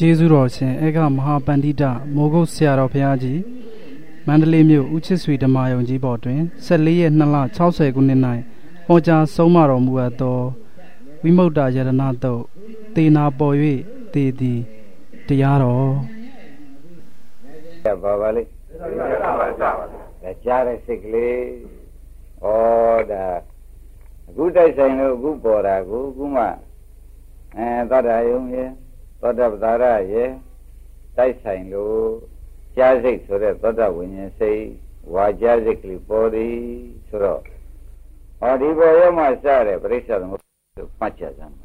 ကျေးဇူးတော်ရှင်အေကမဟာပန္တိတမိုးကုတ်ဆရာတော်ဘုရားကြီးမန္တလေးမြို့ဦးချစ်စွေဓမ္မယုံကြီးပေါ်တွင်14ရက်2လ60ခုနှစ်၌ဟောကြားဆုံးမတော်မူအပ်သောဝိမု ക്ത ယရဏတုတ်သေနာပေါ်၍သေသည်တရားတော်ဘာပါလိဒါကြားတဲ့စိတ်ကလေးဩဒါအခုတိုက်ဆိုင်လို့အခုပေါ်တာကိုအခုမှအဲသောတာယုံရဲ့ သောတပ္ပတာရရဲ့တိုက်ဆိုင်လို့ကြားစိတ်ဆိုတဲ့သောတဝိညာဉ်စိတ်ဝါကြားစိတ်ကလေးပေါ်သည်ဆိုတော့ဟောဒီပေါ်ရောက်မှစတဲ့ပြိဿသမုပ္ပါမှတ်ချက်စမ်း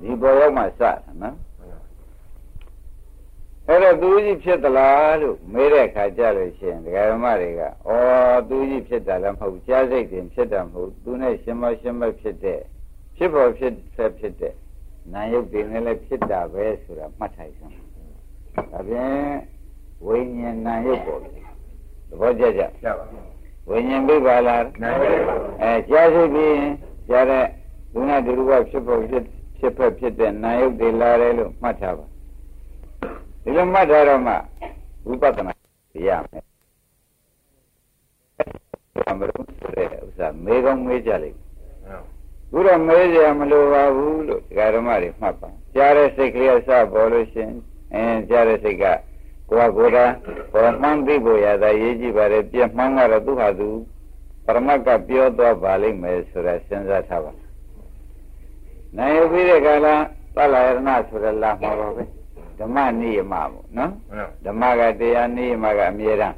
ဒီပေါ်ရောက်မှစတာနော်အဲ့တော့သူကြီးဖြစ်သလားလို့မေးတဲ့အခါကျလို့ရှိရင်ဒကာဓမ္မတွေကဩသူကြီးဖြစ်တာလည်းမဟုတ်ကြားစိတ်တင်ဖြစ်တာမဟုတ်သူနဲ့ရှင်မရှင်မဖြစ်တဲ့ဖြစ်ပေါ်ဖြစ်ဆက်ဖြစ်တဲ့ နာယုတ်တင်လည်းဖြစ်တာပဲဆိုတာမှတ်ထိုက်စမ်းဒါဖြင့်ဝိညာဉ်နာယုတ်ပေါ်တယ်သဘောကျကြဝိညာဉ်ပြပါလားနာယုတ်အဲကြားစိတ်ပြီးကြားတဲ့ဘုရားဒီလိုကဖြစ်ပေါ်ဖြစ်ဖြစ်ဖက်ဖြစ်တဲ့နာယုတ်တွေလာတယ်လို့မှတ်ထားပါဒီလိုမှတ်ထားတော့မှဝိပဿနာရမယ်အမရုံးဆိုတဲ့ဥစ္စာမေကောင်းမေးကြလိမ့်မယ် ဘုရားမေးကြမလိုပါဘူးလို့ဒကာဓမ္မတွေမှတ်ပါကြားတဲ့စိတ်ကလေးအစပေါ်လို့ရှင်အင်းကြားတဲ့စိတ်ကကိုယ်ကကိုယ်တာပေါ်မှန်းသိဖို့ရတာရေးကြည့်ပါလေပြမှန်းကတော့သူ့ဟာသူပရမတ်ကပြောတော့ပါလိမ့်မယ်ဆိုတာစဉ်းစားထားပါနိုင်ပြီးတဲ့ကလာသလရဏဆိုရလာမှာပါပဲဓမ္မနိယမပေါ့နော်ဓမ္မကတရားနိယမကအမြဲတမ်း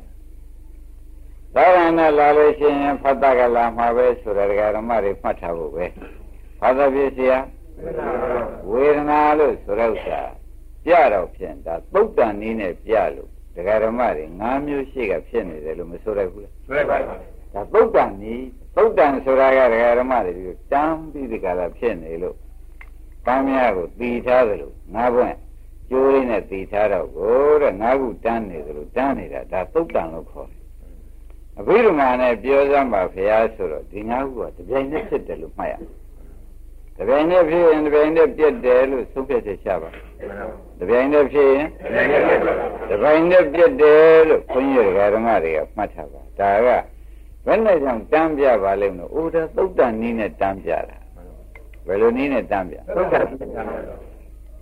သာရဏလာလို့ရှိရင်ဖတ်တကလာမှာပဲဆိုတဲ့ဓမ္မတွေမှတ်ထားဖို့ပဲဖတ်တဲ့ပြည့်စရာဝေဒနာလို့ဆိုတဲ့ဥစ္စာပြတော့ဖြင့်ဒါသုတ်တန်နည်းနဲ့ပြလို့ဒကာဓမ္မတွေ၅မျိုးရှိကဖြစ်နေတယ်လို့မဆိုရဘူးလားဆိုရပါဘူးဒါသုတ်တန်နည်းသုတ်တန်ဆိုတာကဒကာဓမ္မတွေတန်းပြီးဒီကလာဖြစ်နေလို့ပန်းများကိုတည်ထားသလိုငါးဘွဲ့ကျိုးလေးနဲ့တည်ထားတော့ကိုတဲ့ငါးခုတန်းနေသလိုတန်းနေတာဒါသုတ်တန်လို့ခေါ်တယ် အဘိဓမ္မာနဲ့ပြောစမ်းပါဖရာဆိုတော့ဒီငါးခုကတပြိုင်နက်ဖြစ်တယ်လို့မှတ်ရတပြိုင်နက်ဖြစ်ရင်တပြိုင်နက်ပြတ်တယ်လို့သုံးဖြတ်ချက်ချပါတပြိုင်နက်ဖြစ်ရင်တပြိုင်နက်ပြတ်တယ်လို့ခွန်ကြီးဓမ္မတွေကမှတ်ထားပါဒါကဘယ်နဲ့ကြောင့်တန်းပြပါလိမ့်မလို့အိုးဒါသုတ်တန်နည်းနဲ့တန်းပြတာဘယ်လိုနည်းနဲ့တန်းပြသုတ်တန်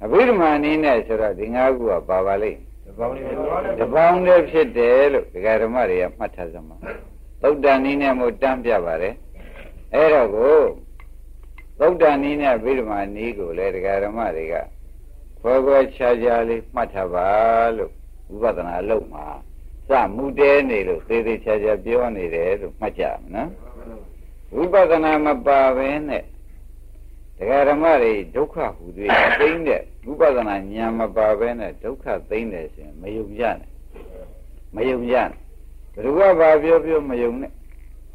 အဘိဓမ္မာနည်းနဲ့ဆိုတော့ဒီငါးခုကပါပါလိမ့် တပေါင်းတည်းဖြစ်တယ်လို့ဒကာဓမ္မတွေကမှတ်ထားစမှာသုတ်တန်နည်းနဲ့မို့တန်းပြပါတယ်အဲ့တော့ကိုသုတ်တန်နည်းနဲ့အဘိဓမ္မာနည်းကိုလည်းဒကာဓမ္မတွေကခွဲခွဲခြားခြားလေးမှတ်ထားပါလို့ဝိပဿနာလုပ်မှာစမှုတဲနေလို့သေသေးချာချာပြောနေတယ်လို့မှတ်ကြမယ်နော်ဝိပဿနာမပါဘဲနဲ့ တရားဓမ္မတွေဒုက္ခဟူသေးသိမ့်တဲ့ဝိပဿနာဉာဏ်မပါဘဲနဲ့ဒုက္ခသိမ့်တယ်ဆိုရင်မယုံကြနဲ့မယုံကြနဲ့ဘယ်သူကဘာပြောပြောမယုံနဲ့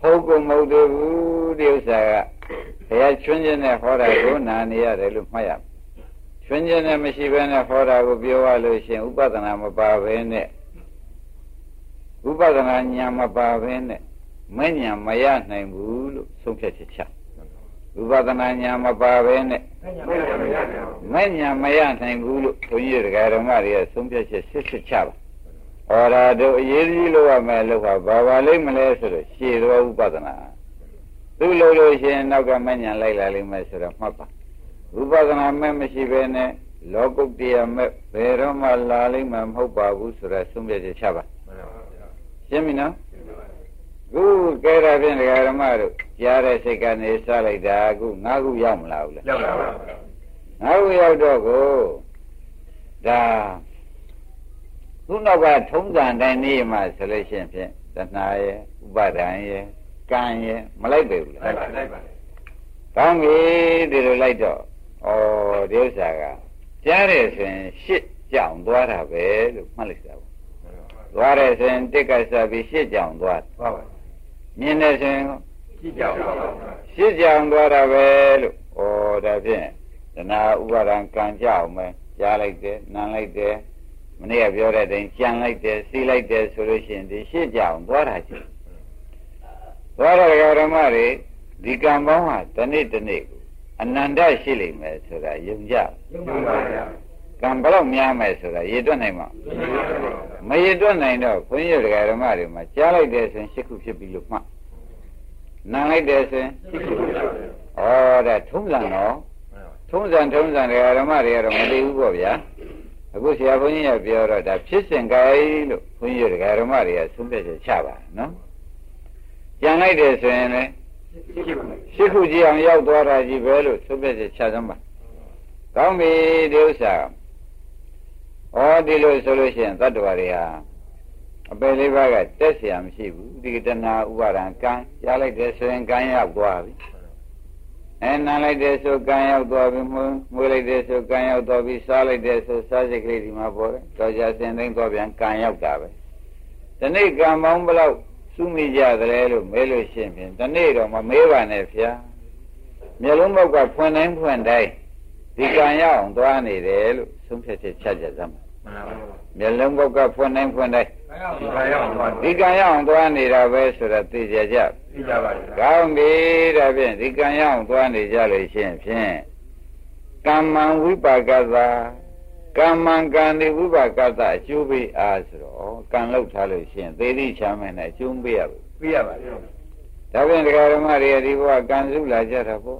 ဟုတ်ကုန်မဟုတ်သေးဘူးဒီဥစ္စာကဘုရားချွင်းခြင်းနဲ့ဟောတာကိုနာနေရတယ်လို့မှတ်ရမယ်ချွင်းခြင်းနဲ့မရှိဘဲနဲ့ဟောတာကိုပြောရလို့ရှိရင်ဥပဒနာမပါဘဲနဲ့ဥပဒနာဉာဏ်မပါဘဲနဲ့မဉဏ်မရနိုင်ဘူးလို့ဆုံးဖြတ်ချက်ချ ဝိပဿနာဉာဏ်မပါဘဲနဲ့မဉဏ်မရနိုင်ဘူးလို့ဘုန်းကြီးတရားဓမ္မတွေကဆုံးဖြတ်ချက်စစ်စစ်ချပါဟောတာတို့အရေးကြီးလို့ရမယ်လို့ဟာဘာပါလိမ့်မလဲဆိုတော့ရှည်သောဥပဒနာသူ့လို့လို့ရှိရင်နောက်ကမဉဏ်လိုက်လာလိမ့်မယ်ဆိုတော့မှတ်ပါဝိပဿနာမဲ့မရှိဘဲနဲ့လောကုတ္တရာမဲ့ဘယ်တော့မှလာလိမ့်မှာမဟုတ်ပါဘူးဆိုတော့ဆုံးဖြတ်ချက်ချပါရှင်းပြီနော် ခုကဲတာဖြင့်ဒကာဓမ္မတို့ကြားတဲ့စိတ်ကနေစလိုက်တာအခု၅ခုရောက်မလားဘူးလဲရောက်ပါပါ၅ခုရောက်တော့ကိုဒါခုနောက်ကထုံးစံတိုင်းနေမှဆိုလို့ရှိရင်ဖြင့်တဏှာရဲ့ဥပါဒံရဲ့ကံရဲ့မလိုက်ပေဘူးလားလိုက်ပါလိုက်ပါကောင်းပြီဒီလိုလိုက်တော့ဩဒီဥစ္စာကကြားတယ်ဆိုရင်ရှစ်ကြောင်သွားတာပဲလို့မှတ်လိုက်တာပေါ့သွားတယ်ဆိုရင်တစ်ကစားပြီးရှစ်ကြောင်သွားသွားပါ မြင်တယ်ဆိုရင်ရှစ်ကြောင်ရှစ်ကြောင်သွားတာပဲလို့ဩဒါဖြင့်တဏှာဥပါဒံကံကြောက်မယ်ကြားလိုက်တယ်နားလိုက်တယ်မနေ့ကပြောတဲ့အတိုင်းကြံလိုက်တယ်စီးလိုက်တယ်ဆိုလို့ရှိရင်ဒီရှစ်ကြောင်သွားတာချင်းသွားတဲ့ဓမ္မတွေဒီကံပေါင်းဟာတနေ့တနေ့ကိုအနန္တရှိလိမ့်မယ်ဆိုတာယုံကြယုံပါဗျာ ကံဘယ်တော့များမယ်ဆိုတာရေတွက်နိုင်မှာမရေတွက်နိုင်တော့ဘုန်းကြီးတို့ဓမ္မတွေမှာကြားလိုက်တဲ့ဆိုရင်ရှစ်ခုဖြစ်ပြီလို့မှတ်နားလိုက်တဲ့ဆိုရင်ရှစ်ခုဖြစ်ပြီဩဒါထုံးစံတော့ထုံးစံထုံးစံဓမ္မတွေကတော့မသိဘူးပေါ့ဗျာအခုဆရာဘုန်းကြီးကပြောတော့ဒါဖြစ်စဉ်ကြိုင်လို့ဘုန်းကြီးတို့ဓမ္မတွေကသုံးပြချက်ချပါနော်ကြံလိုက်တယ်ဆိုရင်လည်းရှစ်ခုကြည့်အောင်ရောက်သွားတာကြီးပဲလို့သုံးပြချက်ချသမ်းပါကောင်းပြီဒီဥစ္စာ ဩဒီလိုဆိုလို့ရှိရင်သတ္တဝါတွေဟာအပယ်လေးပါးကတက်เสียမရှိဘူးဒီတဏှာဥပါဒံကံကြားလိုက်တယ်ဆိုရင်ကံရောက်သွားပြီအဲနားလိုက်တယ်ဆိုကံရောက်သွားပြီမွေးလိုက်တယ်ဆိုကံရောက်သွားပြီစားလိုက်တယ်ဆိုစားစိတ်ကလေးဒီမှာပေါ်တယ်တော်ကြစင်သိမ့်သွားပြန်ကံရောက်တာပဲဒီနေ့ကံပေါင်းဘလောက်စုမိကြတယ်လို့မဲလို့ရှိရင်ဖြင့်ဒီနေ့တော့မမေးပါနဲ့ဗျာမျက်လုံးပေါက်ကဖွင့်တိုင်းဖွင့်တိုင်းဒီကံရအောင်သွားနေတယ်လို့ဆုံးဖြတ်ချက်ချကြစမ်း မျက်လုံးပေါက်ကဖွင့်တိုင်းဖွင့်တိုင်းဒီကံရအောင်သွားနေတာပဲဆိုတော့သိကြကြသိကြပါဘူးကောင်းပြီဒါဖြင့်ဒီကံရအောင်သွားနေကြလို့ရှိရင်ဖြင့်ကမ္မံဝိပါကသာကမ္မံကံဒီဝိပါကသအကျိုးပေးအားဆိုတော့ကံလောက်ထားလို့ရှိရင်သေတိချမ်းမယ်နဲ့အကျိုးပေးရဘူးပေးရပါဘူးဒါဖြင့်တရားဓမ္မတွေဒီဘဝကံစုလာကြတာပေါ့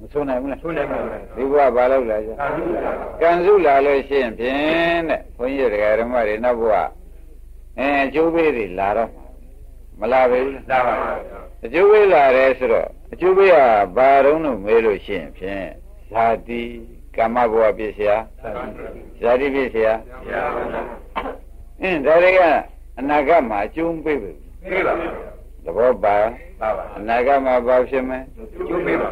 မဆုံးနိုင်ဘူးလားဆုံးနိုင်ပါဘူးဒီဘုရားဘာလို့လဲဆိုကံစုလာလို့ရှိရင်ဖြင့်တဲ့ဘုန်းကြီးတရားဓမ္မတွေနောက်ဘုရားအဲအကျိုးပေးတွေလာတော့မလာပဲဘူးလားလာပါဘူးအကျိုးပေးလာတယ်ဆိုတော့အကျိုးပေးကဘာတုံးလို့မေးလို့ရှိရင်ဖြင့်ဇာတိကာမဘဝပြည့်စရာဇာတိပြည့်စရာအင်းဒါတွေကအနာဂတ်မှာအကျိုးပေးပြီပေးပါသဘောပါအနာဂတ်မှာဘာဖြစ်မလဲအကျိုးပေးပါ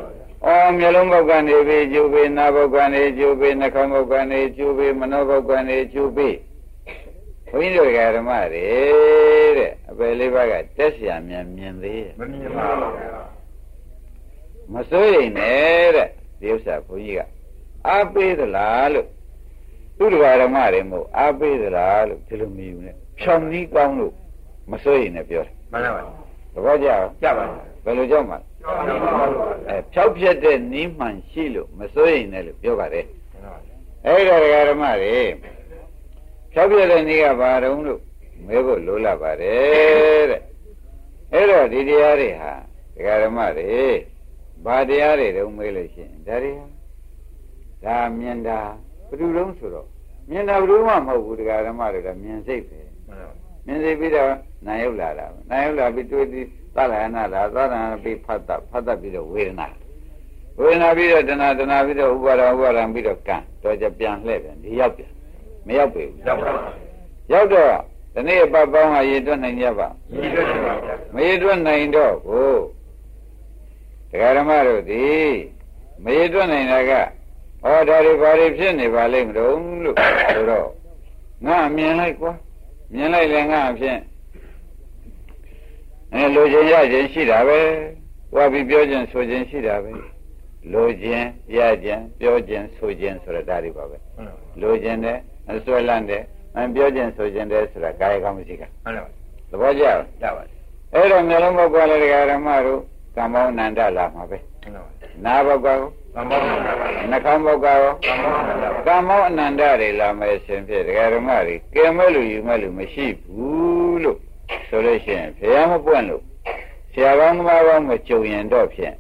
အော်မျိုးလုံးဘုတ်ကနေပြီးကျူပြီးနာဘုတ်ကနေကျူပြီးနှာခေါင်းဘုတ်ကနေကျူပြီးမနောဘုတ်ကနေကျူပြီးဘုန်းကြီးတို့ကဓမ္မတွေတဲ့အပယ်လေးပါးကတက်ဆရာမြန်မြင်သေးမမြင်ပါဘူးခင်ဗျာမစိုးရိမ်နဲ့တဲ့ဒီဥစ္စာဘုန်းကြီးကအားပေးသလားလို့သူ့တရားဓမ္မတွေမို့အားပေးသလားလို့ဒီလိုမယူနဲ့ဖြောင်းနီးကောင်းလို့မစိုးရိမ်နဲ့ပြောတယ်မှန်ပါပါသဘောကျအောင်ကျပါဘယ်လိုကြောက်မှာလဲ အဲဖြောက်ပြက်တဲ့နီးမှန်ရှိလို့မစိုးရိမ်နဲ့လို့ပြောပါတယ်အဲ့ဒါဓမ္မတွေဖြောက်ပြက်တဲ့နီးကဘာတုံးလို့မဲဖို့လိုလာပါတယ်တဲ့အဲ့တော့ဒီတရားတွေဟာဒကာဓမ္မတွေဘာတရားတွေတုံးမေးလို့ရှိရင်ဒါတွေဟာဒါမြင်တာဘယ်သူလုံးဆိုတော့မြင်တာဘယ်သူမှမဟုတ်ဘူးဒကာဓမ္မတွေကမြင်စိတ်ပဲမြင်စိတ်ပြီးတော့နာယုတ်လာတာနာယုတ်လာပြီးတွေ့ပြီး သလဟနာလာသလဟနာပြီးဖတ်တာဖတ်တတ်ပြီးတော့ဝေဒနာဝေဒနာပြီးတော့တဏှာတဏှာပြီးတော့ဥပါဒဥပါဒံပြီးတော့ကံတော့ကြပြန်လှည့်ပြန်ဒီရောက်ပြန်မရောက်ပြီရောက်ပါရောက်တော့ဒီနေ့အပတ်ပေါင်းကရေတွက်နိုင်ကြပါရေတွက်နိုင်ပါဗျာမရေတွက်နိုင်တော့ကိုတရားဓမ္မတို့သည်မရေတွက်နိုင်တာကဟောဒါတွေဘာတွေဖြစ်နေပါလိမ့်မလို့လို့ဆိုတော့ငါမြင်လိုက်ကွာမြင်လိုက်လည်းငါအဖြစ် အဲလိုချင်ရခြင်းရှိတာပဲဟောပြီးပြောခြင်းဆိုခြင်းရှိတာပဲလိုခြင်းရခြင်းပြောခြင်းဆိုခြင်းဆိုတာဒါတွေပါပဲလိုခြင်းနဲ့အစွဲလန့်တဲ့အပြောခြင်းဆိုခြင်းတဲ့ဆိုတာကာယကမရှိကဟုတ်တယ်သဘောကျလားကျပါတယ်အဲ့တော့မျိုးလုံးဘောက်ကလည်းဓမ္မတို့ကမ္မောနန္ဒလာမှာပဲနာဘောက်ကရောကမ္မောနန္ဒနှခေါင်းဘောက်ကရောကမ္မောအနန္ဒတွေလာမယ်ရှင်ဖြစ်ဓမ္မတွေကဲမဲ့လူယူမဲ့လူမရှိဘူးလို့ ဆိုလို့ရှိရင်ဘုရားမပွင့်လို့ဆရာကောင်းသမားကောင်းမကြုံရင်တော့ဖြင့်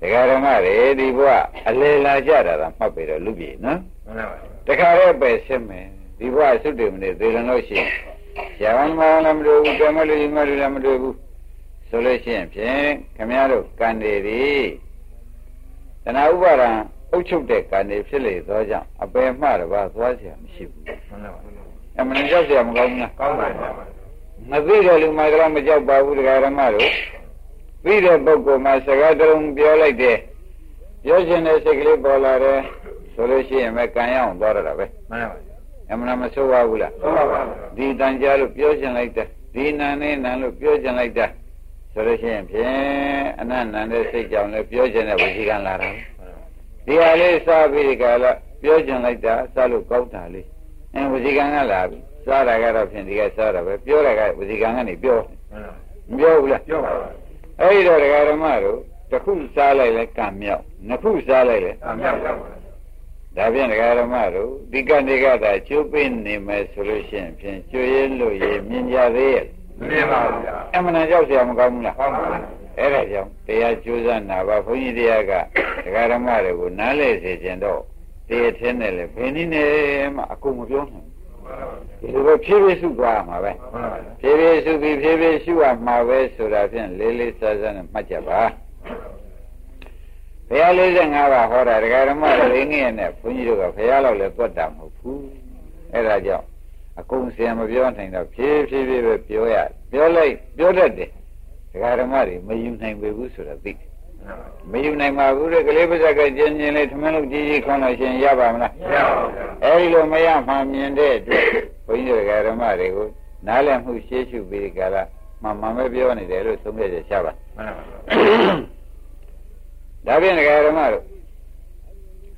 ဒကာဓမ္မတွေဒီဘုရားအလေလာကြတာကမှတ်ပြီတော့လူပြည်နော်မှန်ပါပါတခါတော့ပဲရှင်းမယ်ဒီဘုရားသုတေမနေသေလလို့ရှိရင်ဆရာကောင်းသမားလည်းမတွေ့ဘူးတမလူကြီးမလူလည်းမတွေ့ဘူးဆိုလို့ရှိရင်ဖြင့်ခမည်းတော်ကံတွေဒီတဏှာဥပါဒံအုပ်ချုပ်တဲ့ကံတွေဖြစ်လေသောကြောင့်အပယ်မှတပါသွားเสียမရှိဘူးမှန်ပါပါအမှန်ကြောက်เสียမကောင်းဘူးလားကောင်းပါပါ မသိတဲ့လူမှတော့မကြောက်ပါဘူးတရားဓမ္မတို့သိတဲ့ပုဂ္ဂိုလ်မှစကားတလုံးပြောလိုက်တယ်ပြောခြင်းတဲ့စိတ်ကလေးပေါ်လာတယ်ဆိုလို့ရှိရင်ပဲကံရအောင်သွားရတာပဲမှန်ပါပါအမှန်မဆိုးပါဘူးလားဆိုးပါပါဒီတန်ကြားလို့ပြောခြင်းလိုက်တယ်ဒီနာနဲ့နာလို့ပြောခြင်းလိုက်တယ်ဆိုလို့ရှိရင်ဖြင့်အနန္တန်တဲ့စိတ်ကြောင့်လည်းပြောခြင်းတဲ့ဝစီကံလာတာဒီဟာလေးစားပြီးကြလားပြောခြင်းလိုက်တာစားလို့ကောက်တာလေးအဲဝစီကံကလာပြီ စားတာကတော့ဖြင့်ဒီကစားတာပဲပြောတာကဝစီကံကနေပြောမပြောဘူးလားပြောပါပါအဲ့ဒီတော့ဒကာဓမ္မတို့တစ်ခုစားလိုက်လဲကံမြောက်နှစ်ခုစားလိုက်လဲကံမြောက်ပါ ဒါဖြင့်ဒကာရမတို့ဒီကနေကသာကျိုးပင်းနေမယ်ဆိုလို့ရှိရင်ဖြင့်ကျွေးလို့ရမြင်ကြသေးရဲ့မြင်ပါဗျာအမှန်တရားကြောက်เสียမကောင်းဘူးလားဟုတ်ပါဘူးအဲ့ဒါကြောင့်တရားကျိုးစားနာပါဘုန်းကြီးတရားကဒကာရမတွေကိုနားလဲစေခြင်းတော့တရားထင်းနဲ့လေဘယ်နည်းနဲ့မှအကုန်မပြောနိုင် င် ဒီလိုပဲဖြည်းဖြည်းစုသွားမှာပဲဖြည်းဖြည်းစုပြီးဖြည်းဖြည်းရှုရမှာပဲဆိုတာဖြင့်လေးလေးစားစားနဲ့မှတ်ကြပါဘုရား45ပါးဟောတာဒကာဓမ္မတွေငင်းနဲ့ဘုန်းကြီးတို့ကဘုရားလောက်လည်းသွတ်တာမဟုတ်ဘူးအဲ့ဒါကြောင့်အကုန်စင်မပြောနိုင်တော့ဖြည်းဖြည်းဖြည်းပဲပြောရပြောလိုက်ပြောတတ်တယ်ဒကာဓမ္မတွေမယူနိုင်ပေဘူးဆိုတာသိတယ် မယူနိုင်ပါဘူးတဲ့ကလေးပါးစကကျင်းကျင်းလေးထမင်းလို့ကြီးကြီးခွန်လို့ရှင်ရပါမလားမရပါဘူးအဲဒီလိုမရမှမြင်တဲ့အတွက်ဘုန်းကြီးတို့ဓမ္မတွေကိုနားလည်မှုရှေ့ရှုပြီးကြလားမှန်မှန်ပဲပြောနေတယ်လို့သုံးဖြတ်ချက်ရှားပါမှန်ပါပါဒါဖြင့်ဓမ္မတို့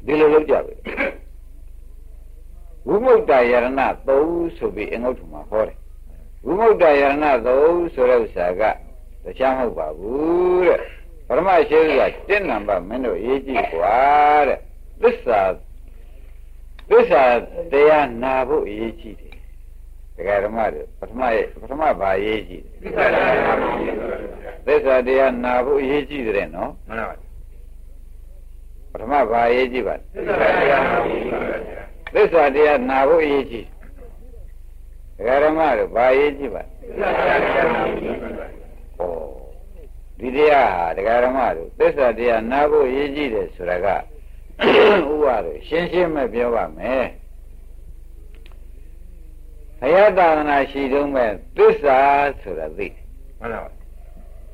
ဒီလိုလုပ်ကြပြီဝိမု ക്ത ယရဏသုံးဆိုပြီးအင်္ဂုတ္တမှာဟောတယ်ဝိမု ക്ത ယရဏသုံးဆိုတဲ့ဥစ္စာကတရားမဟုတ်ပါဘူးတဲ့ပ ရမရှိကတစ်နံပါတ်မင်းတို့ရေးကြည့်กว่าတဲ့သစ္စာသစ္စာတရားနာဖို့အရေးကြီးတယ်ဒကာဓမ္မတွေပထမပထမဘာရေးကြည့်သစ္စာတရားနာဖို့အရေးကြီးတယ်နော်မှန်ပါပထမဘာရေးကြည့်ပါသစ္စာတရားနာဖို့အရေးကြီးဒကာဓမ္မတွေဘာရေးကြည့်ပါသစ္စာတရားနာဖို့အရေးကြီးပါဩ ဒီတရားဟာတရားဓမ္မတို့သစ္စာတရားနာဖို့ရည်ကြည့်တယ်ဆိုတာကဥပါတို့ရှင်းရှင်းမဲ့ပြောပါမယ်ဘုရားသာသနာရှိတုံးမဲ့သစ္စာဆိုတာသိမှန်ပါ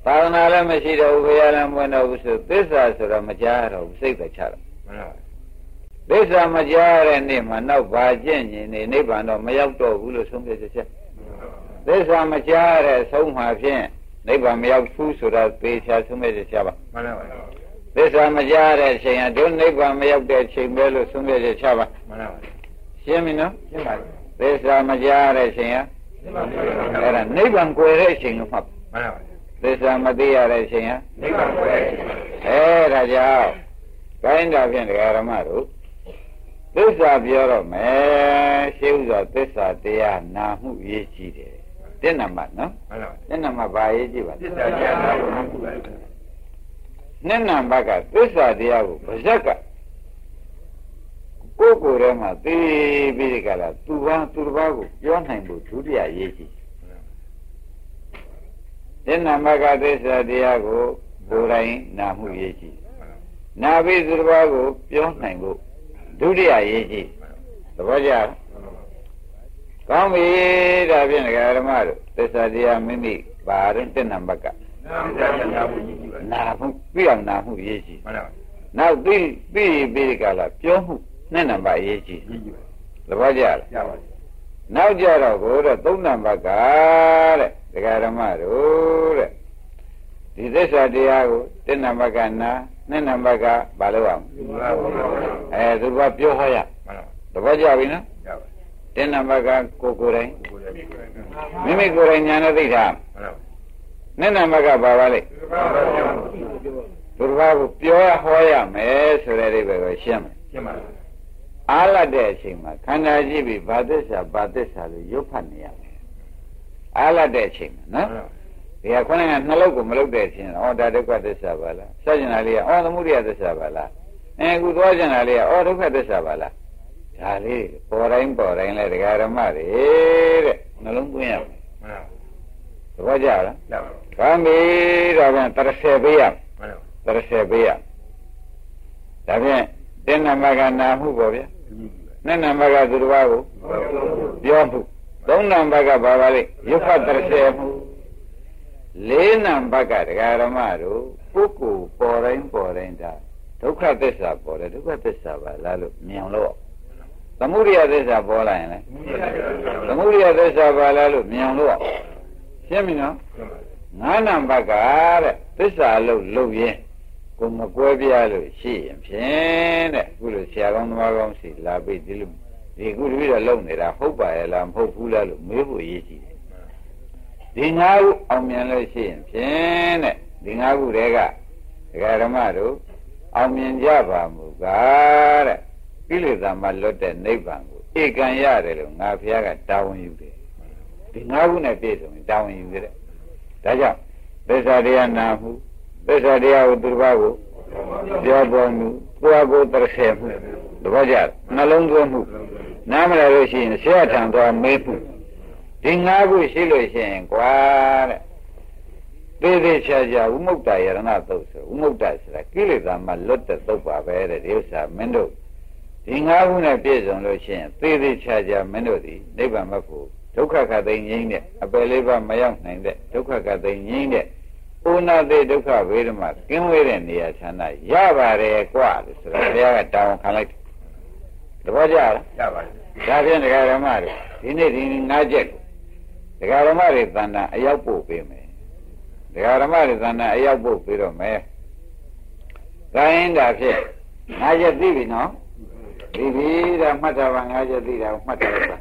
သာသနာလည်းမရှိတော့ဘူးဘုရားလည်းမဝင်တော့ဘူးဆိုသစ္စာဆိုတာမကြားတော့ဘူးစိတ်ပဲချတော့မှန်ပါသစ္စာမကြားတဲ့နေ့မှာနောက်ဘာကျင့်ရင်နေနိဗ္ဗာန်တော့မရောက်တော့ဘူးလို့ဆုံးဖြတ်ချက်သစ္စာမကြားတဲ့ဆုံးမှာဖြင့် နိဗ္ဗာန်မရောက်ဘူးဆိုတာပေချာဆုံးမဲ့ချပါမှန်ပါပါသစ္စာမကြားတဲ့အချိန်ကဒုနိဗ္ဗာန်မရောက်တဲ့အချိန်ပဲလို့ဆုံးမဲ့ချပါမှန်ပါပါရှင်းပြီနော်ရှင်းပါပြီသစ္စာမကြားတဲ့အချိန်ကအဲ့ဒါနိဗ္ဗာန်ကိုယ်တဲ့အချိန်လို့မှတ်မှန်ပါပါသစ္စာမသိရတဲ့အချိန်ကနိဗ္ဗာန်ကိုယ်တဲ့အချိန်အဲ့ဒါကြောင့်ကိုင်းတာဖြင့်တရားဓမ္မတို့သစ္စာပြောတော့မယ်ရှင်းဥစွာသစ္စာတရားနာမှုရေးကြည့်တယ် တဲ့နံပါတ်နော်မှန်ပါတဲ့နံပါတ်ဘာရေးကြည့်ပါသစ္စာတရားနာဖို့မှတ်ပါနဲ့နံပါတ်ကသစ္စာတရားကိုဗဇက်ကကိုယ်ကိုယ်ထဲမှာသိပြီးကြလားသူဘာသူတစ်ပါးကိုပြောနိုင်ဖို့ဒုတိယရေးကြည့်တဲ့နံပါတ်ကသစ္စာတရားကိုကိုယ်တိုင်နာမှုရေးကြည့်နာပြီးသူတစ်ပါးကိုပြောနိုင်ဖို့ဒုတိယရေးကြည့်သဘောကျလား ကောင်းပြီဒါဖြင့်ဒကာဓမ္မတို့သစ္စာတရားမိမိပါရင်တက်နံပါတ်ကနာမှုပြအောင်နာမှုရေးကြည့်မှန်ပါနောက်ပြီးပြီးပြီးကြလားပြောမှုနဲ့နံပါတ်ရေးကြည့်သဘောကျလားကျပါပြီနောက်ကြတော့ကိုတော့သုံးနံပါတ်ကတဲ့ဒကာဓမ္မတို့တဲ့ဒီသစ္စာတရားကိုတက်နံပါတ်ကနာနဲ့နံပါတ်ကဘာလို့အောင်အဲသူကပြောဟောရသဘောကျပြီနော် တင်းနံပါတ်ကကိုကိုယ်တိုင်မိမိကိုယ်တိုင်ညာနဲ့သိတာနဲ့နံပါတ်ကဘာပါလဲသူတစ်ပါးကိုပြောရဟောရမယ်ဆိုတဲ့အိဗယ်ကိုရှင်းမယ်ရှင်းပါအားလတ်တဲ့အချိန်မှာခန္ဓာကြည့်ပြီးဘာသစ္စာဘာသစ္စာလို့ရုပ်ဖတ်နေရမယ်အားလတ်တဲ့အချိန်မှာနော်ဒီကခေါင်းကနှလုံးကိုမလုတဲ့အချိန်ဩဒါဒုက္ခသစ္စာပါလားစัจ jana လေးကဩသမုဒိယသစ္စာပါလားအဲခုသွားကြတာလေးကဩဒုက္ခသစ္စာပါလား ဒါလေးပေါ်တိုင်းပေါ်တိုင်းလဲဒကာရမတွေတဲ့နှလုံးသွင်းရမယ်မှန်ပါသဘောကျလားကျပါဘာမေးတော့ပြန်တရဆယ်ပေးရမှန်ပါတရဆယ်ပေးရဒါဖြင့်တင်းနံပါတ်ကနာမှုပေါ့ဗျာနှစ်နံပါတ်ကသူတစ်ပါးကိုပြောမှုသုံးနံပါတ်ကဘာပါလဲရုပ်ဖတ်တရဆယ်မှုလေးနံပါတ်ကဒကာရမတို့ပုဂ္ဂိုလ်ပေါ်တိုင်းပေါ်တိုင်းဒါဒုက္ခသစ္စာပေါ်တယ်ဒုက္ခသစ္စာပါလားလို့မြင်လို့ သမုဒိယသစ္စာပေါ်လာရင်လေသမုဒိယသစ္စာပါလားလို့မြင်လို့ရှင်းပြီနော်ငါးနံပါတ်ကတဲ့သစ္စာလို့လုပ်ရင်ကိုမကွဲပြားလို့ရှိရင်ဖြင့်တဲ့ခုလိုဆရာကောင်းသမားကောင်းစီလာပြီးဒီလိုဒီခုတပည့်တော်လုံနေတာဟုတ်ပါရဲ့လားမဟုတ်ဘူးလားလို့မေးဖို့ရည်ကြည့်တယ်ဒီငါးခုအောင်မြင်လို့ရှိရင်ဖြင့်တဲ့ဒီငါးခုတည်းကဒကာဓမ္မတို့အောင်မြင်ကြပါမူကားတဲ့ ကိလေသာမှလွတ်တဲ့နိဗ္ဗာန်ကိုဧကံရတယ်လို့ငါဘုရားကတာဝန်ယူတယ်ဒီငါးခုနဲ့ပြည့်စုံရင်တာဝန်ယူတယ်ဒါကြောင့်သစ္စာတရားနာမှုသစ္စာတရားကိုသူတစ်ပါးကိုပြောပေါ်မှုကိုယ်ကိုယ်တရဆေမှုတပည့်ကြနှလုံးသွင်းမှုနားမလဲလို့ရှိရင်ဆရာထံသွားမေးမှုဒီငါးခုရှိလို့ရှိရင်ကွာတဲ့သေးသေးချာချာဥမုတ်တယရဏသုတ်ဆိုဥမုတ်တဆိုတာကိလေသာမှလွတ်တဲ့သုတ်ပါပဲတဲ့ဒီဥစ္စာမင်းတို့ ဒီငါးခုနဲ့ပြည့်စုံလို့ရှိရင်သေးသေးချာချာမင်းတို့ဒီနိဗ္ဗာန်မဖို့ဒုက္ခခတ်သိငြိမ့်တဲ့အပယ်လေးပါမရောက်နိုင်တဲ့ဒုက္ခခတ်သိငြိမ့်တဲ့ဥနာတိဒုက္ခဝေဒမကင်းဝေးတဲ့နေရာဌာနရပါတယ်ကွာလို့ဆိုတော့ဘုရားကတောင်းခံလိုက်တပည့်ကြလားရပါတယ်ဒါဖြင့်ဒကာရမတွေဒီနေ့ဒီငါးချက်ကိုဒကာရမတွေတဏ္ဍာအရောက်ပို့ပေးမယ်ဒကာရမတွေတဏ္ဍာအရောက်ပို့ပေးတော့မယ်ဒါရင်ဒါဖြင့်ငါးချက်သိပြီနော် သိပြီဒါမှတ်တာပါငါးချက်သိတာကိုမှတ်တာပါ